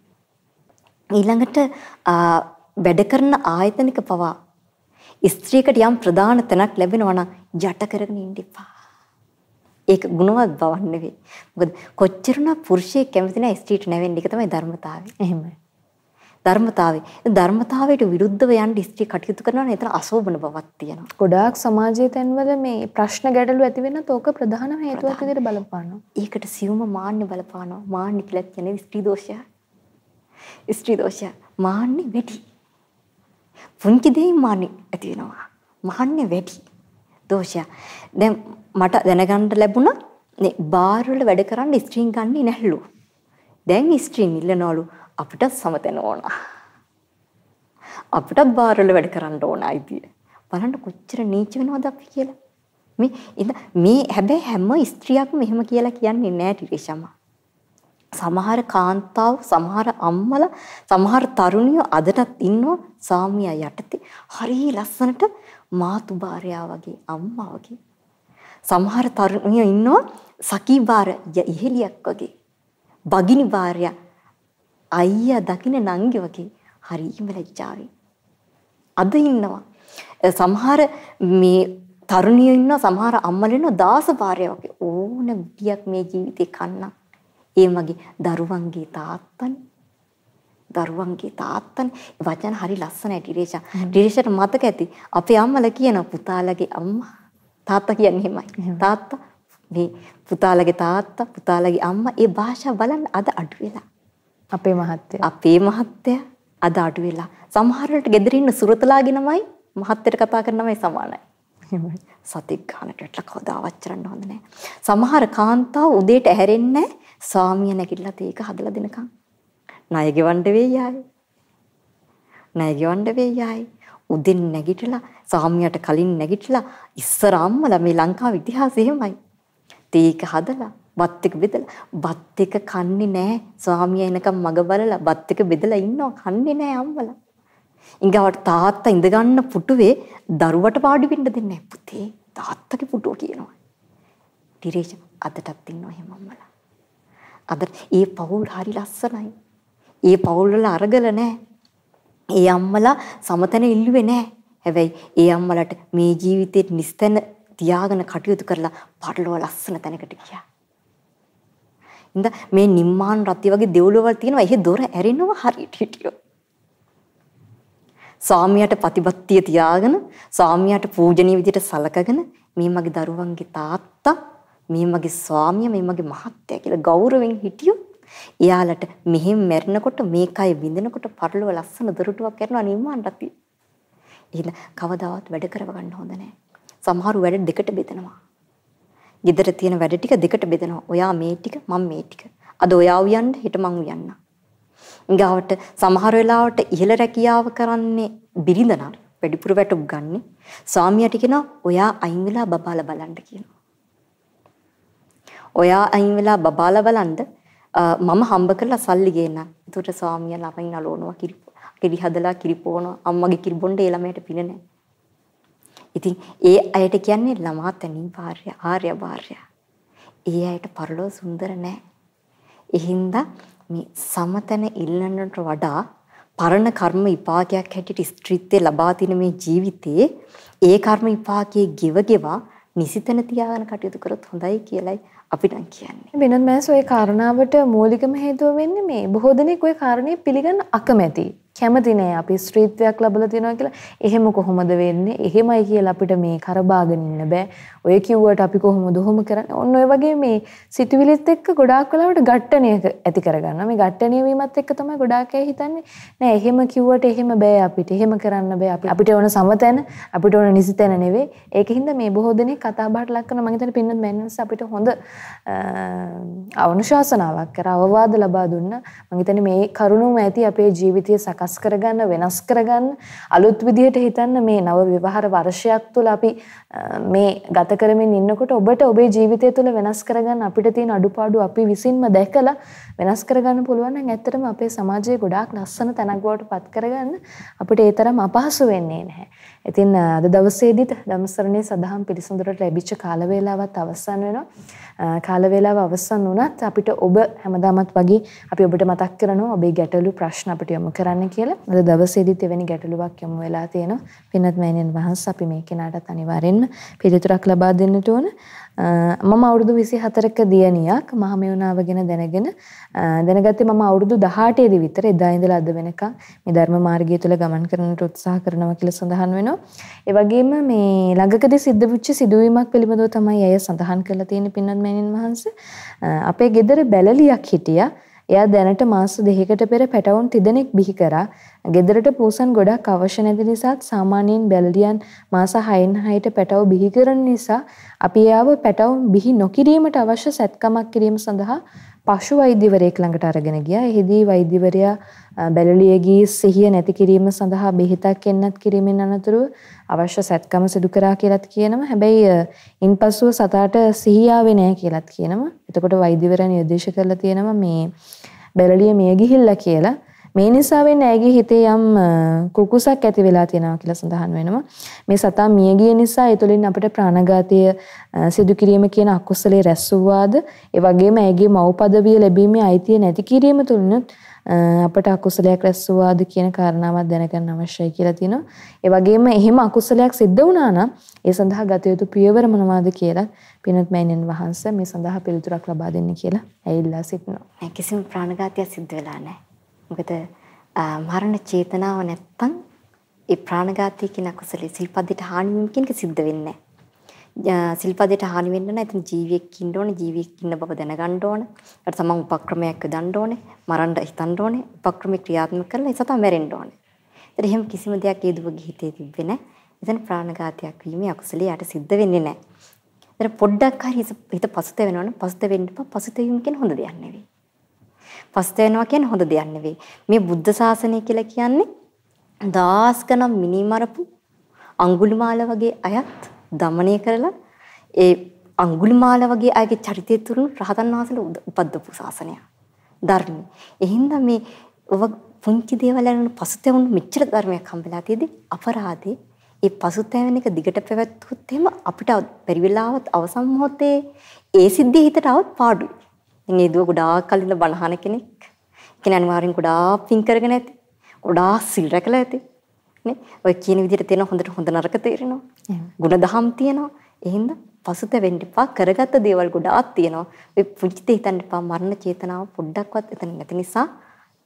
ඊළඟට වැඩ කරන ආයතනික පවා ස්ත්‍රියකට යම් ප්‍රධාන තැනක් ලැබෙනවා නම් යට කරගෙන ඉන්න එපා. ඒක ගුණවත් බවක් නෙවෙයි. මොකද කොච්චරනම් පුරුෂයෙක් කැමති නැහැ ස්ත්‍රියට නැවෙන්න. ඒක තමයි ධර්මතාවය. එහෙමයි. ධර්මතාවය. ධර්මතාවයට විරුද්ධව යන්න ස්ත්‍රී කටයුතු කරනවා නම් එතන අශෝභන බවක් තියෙනවා. ගොඩාක් සමාජයේ තැන්වල මේ ප්‍රශ්න ගැටලු ඇති වෙනත් ඕක ප්‍රධාන හේතුවක් විදිහට බලපානවා. ඒකට සියුම මාන්න බලපානවා. මාන්න කියලා කියන්නේ ස්ත්‍රී දෝෂය. ස්ත්‍රී දෝෂය. මාන්නේ වැඩි. පුංචි දෙයින් මාන්නේ ඇති වෙනවා. මාන්නේ වැඩි. දෝෂය. දැන් මට දැනගන්න ලැබුණා නේ බාර් වල වැඩ කරන්න ස්ට්‍රින් ගන්නේ නැහැලු. දැන් ස්ට්‍රින් ඉල්ලනවලු අපිට සමතන ඕන. අපිටත් බාර් වල වැඩ කරන්න ඕන අයිතිය. බලන්න කොච්චර නීච වෙනවද අපි කියලා. මේ ඉත මේ හැබැයි හැම ස්ත්‍රියක්ම එහෙම කියලා කියන්නේ නෑ ටිරේෂම්මා. සමහර කාන්තාව සමහර අම්මලා සමහර තරුණියෝ අදටත් ඉන්නවා සාමියා යටතේ හරි ලස්සනට මාතු භාර්යාව වගේ අම්මා වගේ සමහර තරුණියෝ ඉන්නවා සකී භාර ඉහෙලියක් වගේ බගිනි භාර්යා අයියා දකින්න නංගි වගේ හරිම ලැජ්ජාවෙන් අද ඉන්නවා සමහර මේ තරුණියෝ ඉන්නවා සමහර අම්මලා ඉන්නවා දාස භාර්යාව වගේ ඕන ගියක් මේ ජීවිතේ කන්නක් ඒ මගේ දරුවන්ගේ තාත්තනේ. දරුවන්ගේ තාත්තනේ. වචන හරි ලස්සනයි ටිරේෂා. ටිරේෂාට මතක ඇති. අපේ අම්මලා කියන පුතාලගේ අම්මා තාත්තා කියන්නේ එහෙමයි. තාත්තා මේ පුතාලගේ තාත්තා පුතාලගේ අම්මා ඒ භාෂාව බලන්න අද අඩු වෙලා. අපේ මහත්තයා. අපේ මහත්තයා අද අඩු වෙලා. සමහර වෙලට ගෙදර ඉන්න සුරතලාගෙනමයි මහත්තයට කතා කරනමයි සමානයි. සතික් ගන්නට ඇట్లా කවදාවත් කරන්න හොඳ නැහැ. සමහර කාන්තාව උදේට ඇහැරෙන්නේ ස්වාමියා නැගිටලා තේක හදලා දෙනකම්. ණය ගෙවන්න වෙයි ආයේ. ණය ගෙවන්න වෙයි ආයේ. උදෙන් නැගිටලා ස්වාමියාට කලින් නැගිටලා ඉස්සර අම්මලා මේ ලංකාවේ ඉතිහාසය එහෙමයි. තේක හදලා බත් එක බෙදලා බත් එක කන්නේ නැහැ. ස්වාමියා එනකම් මග බලලා බත් එක බෙදලා ඉන්නවා කන්නේ නැහැ අම්මලා. ඉංගවට තාත්තා ඉඳගන්න පුටුවේ දරුවට පාඩි වෙන්න දෙන්නේ නැහැ පුතේ. තාත්තගේ පුටුව කියනවා. ඩිරේෂන් අදටත් ඉන්නවා එහෙම අම්මලා. අද ඒ පවුල් හරි ලස්සනයි. ඒ පවුල් වල අරගල නැහැ. ඒ අම්මලා සමතන ඉල්ලුවේ නැහැ. හැබැයි ඒ අම්මලට මේ ජීවිතේ නිස්තන තියාගෙන කටයුතු කරලා පරලෝ ලස්සන තැනකට ගියා. ඉඳ මේ නිම්මාන් රත්ති වගේ දෙව්ලොවල් තියෙනවා. එහි දොර ඇරෙනවා හරියට හිටියෝ. ස්වාමියාට ප්‍රතිපත්තිය තියාගෙන ස්වාමියාට පූජනීය විදිහට සලකගෙන මේ මගේ දරුවන්ගේ තාත්තා මේ මගේ ස්වාමියා මේ මගේ මහත්තයා කියලා ගෞරවයෙන් හිටියොත් එයාලට මෙහෙම මැරෙනකොට මේකයි විඳිනකොට පරලොව ලස්සන දොරටුවක් කරනවා නිම්මාන් රති. එහෙනම් කවදාවත් වැඩ කරව ගන්න හොඳ නැහැ. සමහරු වැඩ දෙකට බෙදනවා. ගෙදර තියෙන වැඩ ටික දෙකට බෙදනවා. ඔයා මේ ටික මම මේ ටික. අද ඔයා උයන්න හෙට මං උයන්න. ඊගාවට සමහර වෙලාවට ඉහළ රැකියාව කරන්නේ බිරිඳ නම් වැඩිපුර වැටුප් ගන්න. ස්වාමියාට කියනවා ඔයා අයින් වෙලා බබාලා බලන්න කියනවා. ඔයා අයින් වෙලා බබාලා බලන්න මම හම්බ කරලා සල්ලි ගේන්න. ඒකට ස්වාමියා ළමයි නලවනවා කිරි කිරි හදලා කිරි පොවනවා. අම්මගේ කිරි බොන්න ඒ ළමයට පින නැහැ. ඉතින් ඒ අයට කියන්නේ ළමා තනින් භාර්ය ආර්ය භාර්ය. ඒ අයට පරලෝ සුන්දර නැහැ. එහින්දා මේ සමතන ඉල්ලන්නට වඩා පරණ කර්ම විපාකයක් හැටියට ස්ත්‍රීත්වයේ ලබා තින මේ ජීවිතේ ඒ කර්ම විපාකයේ ගෙව ගෙවා නිසිතන තියාගෙන කටයුතු කරොත් හොඳයි කියලයි අපි නම් කියන්නේ. වෙනත් මෑස් ওই කාරණාවට මූලිකම හේතුව වෙන්නේ මේ බොහෝ දෙනෙක් ওই කාරණේ පිළිගන්න අකමැති. කැමති නෑ අපි ස්ත්‍රීත්වයක් ලැබලා තියෙනවා කියලා. එහෙම කොහොමද වෙන්නේ? එහෙමයි කියලා අපිට මේ කරබාගෙන ඉන්න බෑ. ඔය කිව්වට අපි කොහොමද ඔහොම කරන්නේ? ඔන්න ඔය වගේ මේ සිතුවිලිත් එක්ක ගොඩාක් වෙලාවට ගැටණිය ඇති කරගන්නවා. මේ ගැටණිය වීමත් එක්ක තමයි ගොඩාක් අය හිතන්නේ නෑ එහෙම කිව්වට එහෙම බෑ අපිට. එහෙම කරන්න බෑ. අපි අපිට ඕන සමතැන, අපිට ඕන නිසිතැන නෙවෙයි. ඒකින්ද මේ බොහෝ දෙනෙක් කතා බහට ලක් කරන මම හිතන්නේ පින්නත් මෑන්ස් අපිට හොඳ අනුශාසනාවක් කර අවවාද ලබා දුන්න. මම හිතන්නේ මේ කරුණුම ඇති අපේ ජීවිතය සකස් සකස් කරගන්න වෙනස් කරගන්න අලුත් විදිහට හිතන්න මේ නව විවාහර වර්ෂයක් තුළ අපි මේ ගත කරමින් ඉන්නකොට ඔබට ඔබේ ජීවිතය තුළ වෙනස් කරගන්න අපිට තියෙන අඩුපාඩු අපි විසින්ම දැකලා වෙනස් කරගන්න පුළුවන් නම් ඇත්තටම අපේ සමාජයේ ගොඩාක් ලස්සන තැනක් බවට පත් කරගන්න අපිට ඒ තරම් අපහසු වෙන්නේ නැහැ. ඉතින් අද දවසේදීත් ධම්සරණයේ සදහම් පිළිසඳරට ලැබිච්ච කාල වේලාවත් අවසන් වෙනවා. කාල වේලාව අවසන් වුණත් අපිට ඔබ හැමදාමත් වගේ අපි ඔබට මතක් කරනවා ඔබේ ගැටලු ප්‍රශ්න අපිට යොමු කරන්න කියලා. අද දවසේදීත් එවැනි ගැටලුවක් යොමු වෙලා තියෙනවා. පින්වත් මෑණියන් වහන්සේ අපි මේ කෙනාටත් අනිවාර්යෙන්ම පිළිතුරක් ලබා දෙන්නට ඕන. මම අවුරුදු 24ක දියණියක් මහමෙවුනාව ගැන දැනගෙන දැනගත්තේ මම අවුරුදු 18 දී විතර එදා ඉඳලා අද වෙනකම් මේ ධර්ම මාර්ගය තුල ගමන් කරන්නට උත්සාහ කරනවා කියලා සඳහන් වෙනවා. ඒ වගේම මේ ළඟකදී සිද්ධ වෙච්ච සිදුවීමක් පිළිබඳව තමයි අය සඳහන් කරලා තියෙන පින්නත් මෑණින් වහන්සේ. අපේ ගෙදර බැලලියක් හිටියා. එයා දැනට මාස දෙකකට පෙර පැටවුන් තිදෙනෙක් බිහි කරා. ගෙදරට පූසන් ගොඩක් අවශ්‍ය නැති නිසාත් සාමාන්‍යයෙන් බැලලියන් මාස 6න් 6ට පැටව බිහි කරන නිසා අපි එයාව පැටවුන් බිහි නොකිරීමට අවශ්‍ය සැත්කමක් කිරීම සඳහා පශු වෛද්‍යවරයෙක් ළඟට අරගෙන ගියා. එහිදී වෛද්‍යවරයා බැලලියගේ සිහිය නැති කිරීම සඳහා බෙහෙතක් එන්නත් කිරීමෙන් අනතුරුව අවශ්‍ය සැත්කම සිදු කරා කියලත් කියනවා. හැබැයි ඉන්පසුව සතාට සිහිය ආවේ නැහැ කියලත් කියනවා. එතකොට වෛද්‍යවරයා නිර්දේශ කරලා තියෙනවා මේ බැලලිය මිය ගිහිල්ලා කියලා. මේ නිසාවෙන් ඇයගේ හිතේ යම් කුකුසක් ඇති වෙලා තියෙනවා කියලා සඳහන් වෙනවා. මේ සතා මිය ගිය නිසා ඒ තුළින් අපිට ප්‍රාණඝාතය සිදු කිරීම කියන අකුසලයේ රැස් වූවාද ඒ වගේම ඇයගේ මව් පදවිය ලැබීමේ අයිතිය නැති කිරීම තුළිනුත් අපට අකුසලයක් රැස් වූවාද කියන කාරණාවක් දැනගන්න අවශ්‍යයි කියලා තිනවා. ඒ වගේම එහෙම අකුසලයක් සිද්ධ වුණා නම් ඒ සඳහා ගත යුතු පියවර මොනවාද කියලා පින්වත් මෑණියන් වහන්සේ මේ සඳහා පිළිතුරක් ලබා දෙන්න කියලා ඇවිල්ලා සිටිනවා. කිසිම ප්‍රාණඝාතයක් සිද්ධ වෙලා නැහැ. මොකද මරණ චේතනාව නැත්තම් ඒ ප්‍රාණඝාතය කියන අකුසලයේ සිල්පදයට හානි වීම කියන එක සිද්ධ වෙන්නේ නැහැ. සිල්පදයට හානි වෙන්න නම් එතන ජීවියෙක් ඉන්න ඕනේ, ජීවියෙක් ඉන්න බව දැනගන්න ඕනේ. ඒකට තමන් උපක්‍රමයක් යොදන්න ඕනේ, මරන්න හිතන්න ඕනේ, උපක්‍රම ක්‍රියාත්මක කරලා ඒ සතා මැරෙන්න ඕනේ. ඒතර එහෙම කිසිම දෙයක් ඒ දුවගේ හිතේ තිබ්බේ නැහැ. එතන ප්‍රාණඝාතයක් වීමේ අකුසලයේ යට සිද්ධ වෙන්නේ නැහැ. ඒතර පොඩ්ඩක් හරි හිත පසුතැවෙනවනම් පසුතැවෙන්න එපා. පසුතැවීම කියන්නේ හොඳ දෙයක් නෙවෙයි. පසුත වෙනවා කියන්නේ හොඳ දෙයක් නෙවෙයි. මේ බුද්ධ ශාසනය කියලා කියන්නේ දාස් ගණන් මිනිමරපු අඟුලිමාල වගේ අයත් দমনය කරලා ඒ අඟුලිමාල වගේ අයගේ චරිතය තුරුණු රහතන් වහන්සේලා උපද්දපු ශාසනය. ධර්මයි. එහෙනම් මේ ඔබ පුංචි දේවල් වලින් පසුතැවුණු මෙච්චර ධර්මයක් හම්බලා තියදී අපරාධේ ඒ පසුතැවෙන එක දිගට පැවැත්වුවොත් එහෙම අපිට පරිවිලාවත් අවසන් මොහොතේ ඒ සිද්ධිය හිතට આવත් පාඩුයි. ඉතින් ඒ දුව ගොඩාක් කලින් බණහන කෙනෙක්. කෙන අනිවාර්යෙන් ගොඩාක් පින් කරගෙන ඇති. ගොඩාක් සිල් රැකලා ඇති. නේ? ඔය කියන විදිහට තියෙන හොඳට හොඳ නරක තේරෙනවා. ගුණ දහම් තියෙනවා. එහෙනම් පසුතැවෙන්න එපා. කරගත්ත දේවල් ගොඩාක් තියෙනවා. ඔය පුංචිත හිතන්න එපා. මරණ චේතනාව පොඩ්ඩක්වත් එතන නැති නිසා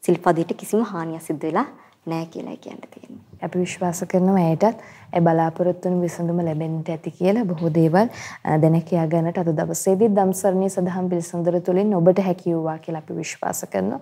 සිල්පදයට කිසිම හානියක් සිද්ධ වෙලා නෑ කියලා කියන්න තියෙනවා. අපි විශ්වාස කරනවා ඇයටත් ඒ බලාපොරොත්තු වන විසඳුම ලැබෙන්නට ඇති කියලා බොහෝ දේවල් දැන කියා ගන්නට අද දවසේදී ධම්සරණී සදහම් පිළිසඳර තුලින් ඔබට හැකි වූවා කියලා අපි විශ්වාස කරනවා.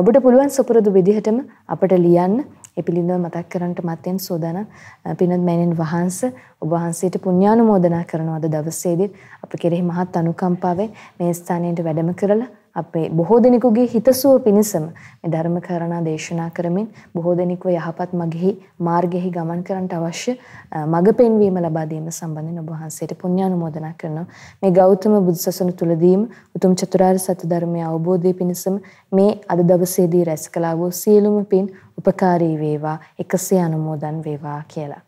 ඔබට පුළුවන් සුපුරුදු විදිහටම අපට ලියන්න ඒ පිළිබඳව මතක් කරන්නට මත්තෙන් සෝදානම් පිනත් මෑණියන් වහන්සේ ඔබ වහන්සේට පුණ්‍යානුමෝදනා කරනවා අද දවසේදී අප කෙරෙහි මහත් අනුකම්පාවෙන් මේ ස්ථානයට වැඩම කරලා අපේ බොහෝ දෙනෙකුගේ හිතසුව පිණිසම මේ ධර්ම කරණා දේශනා කරමින් බොහෝ දෙනෙකුව යහපත් මගෙහි මාර්ගෙහි ගමන් කරන්නට අවශ්‍ය මඟ පෙන්වීම ලබා දීම සම්බන්ධයෙන් ඔබ වහන්සේට පුණ්‍යානුමෝදනා කරනවා. මේ ගෞතම බුදුසසුන තුලදීම උතුම් චතුරාර්ය සත්‍ය ධර්මය අවබෝධය පිණිසම මේ අද දවසේදී රැස් කළා වූ සියලුම පින් උපකාරී වේවා එකසේ අනුමෝදන් වේවා කියලා.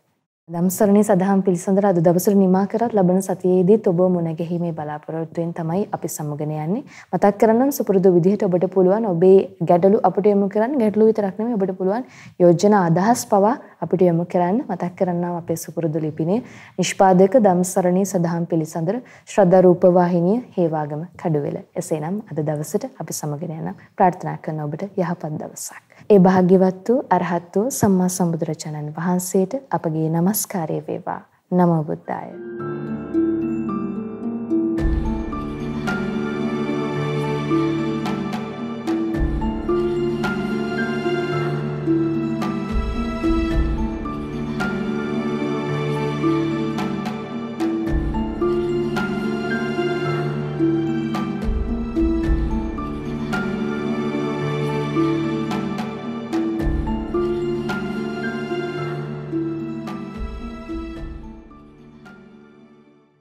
දම්සරණී සදහම් පිළිසඳර අද දවසට නිමා කරත් ලබන සතියේදීත් ඔබ මුණ ගැහිමේ බලාපොරොත්තුවෙන් තමයි අපි සමුගෙන යන්නේ. මතක් කරන්නම් සුපුරුදු විදිහට ඔබට පුළුවන් ඔබේ ගැටලු අපිට යොමු කරන්න ගැටලු විතරක් නෙමෙයි ඔබට පුළුවන් යෝජනා අදහස් පවා අපිට යොමු කරන්න මතක් කරන්නම් අපේ සුපුරුදු ලිපිනේ නිෂ්පාදක දම්සරණී සදහම් පිළිසඳර ශ්‍රද්ධා රූප වාහිනිය හේවාගම කඩුවෙල. එසේනම් අද දවසට අපි සමගෙන යන ප්‍රාර්ථනා කරන ඔබට යහපත් දවසක්. ඒ භාග්‍යවත් වූ අරහත් වූ සම්මා සම්බුදුරජාණන් වහන්සේට අපගේ নমස්කාරය වේවා. නමෝ බුද්දාය.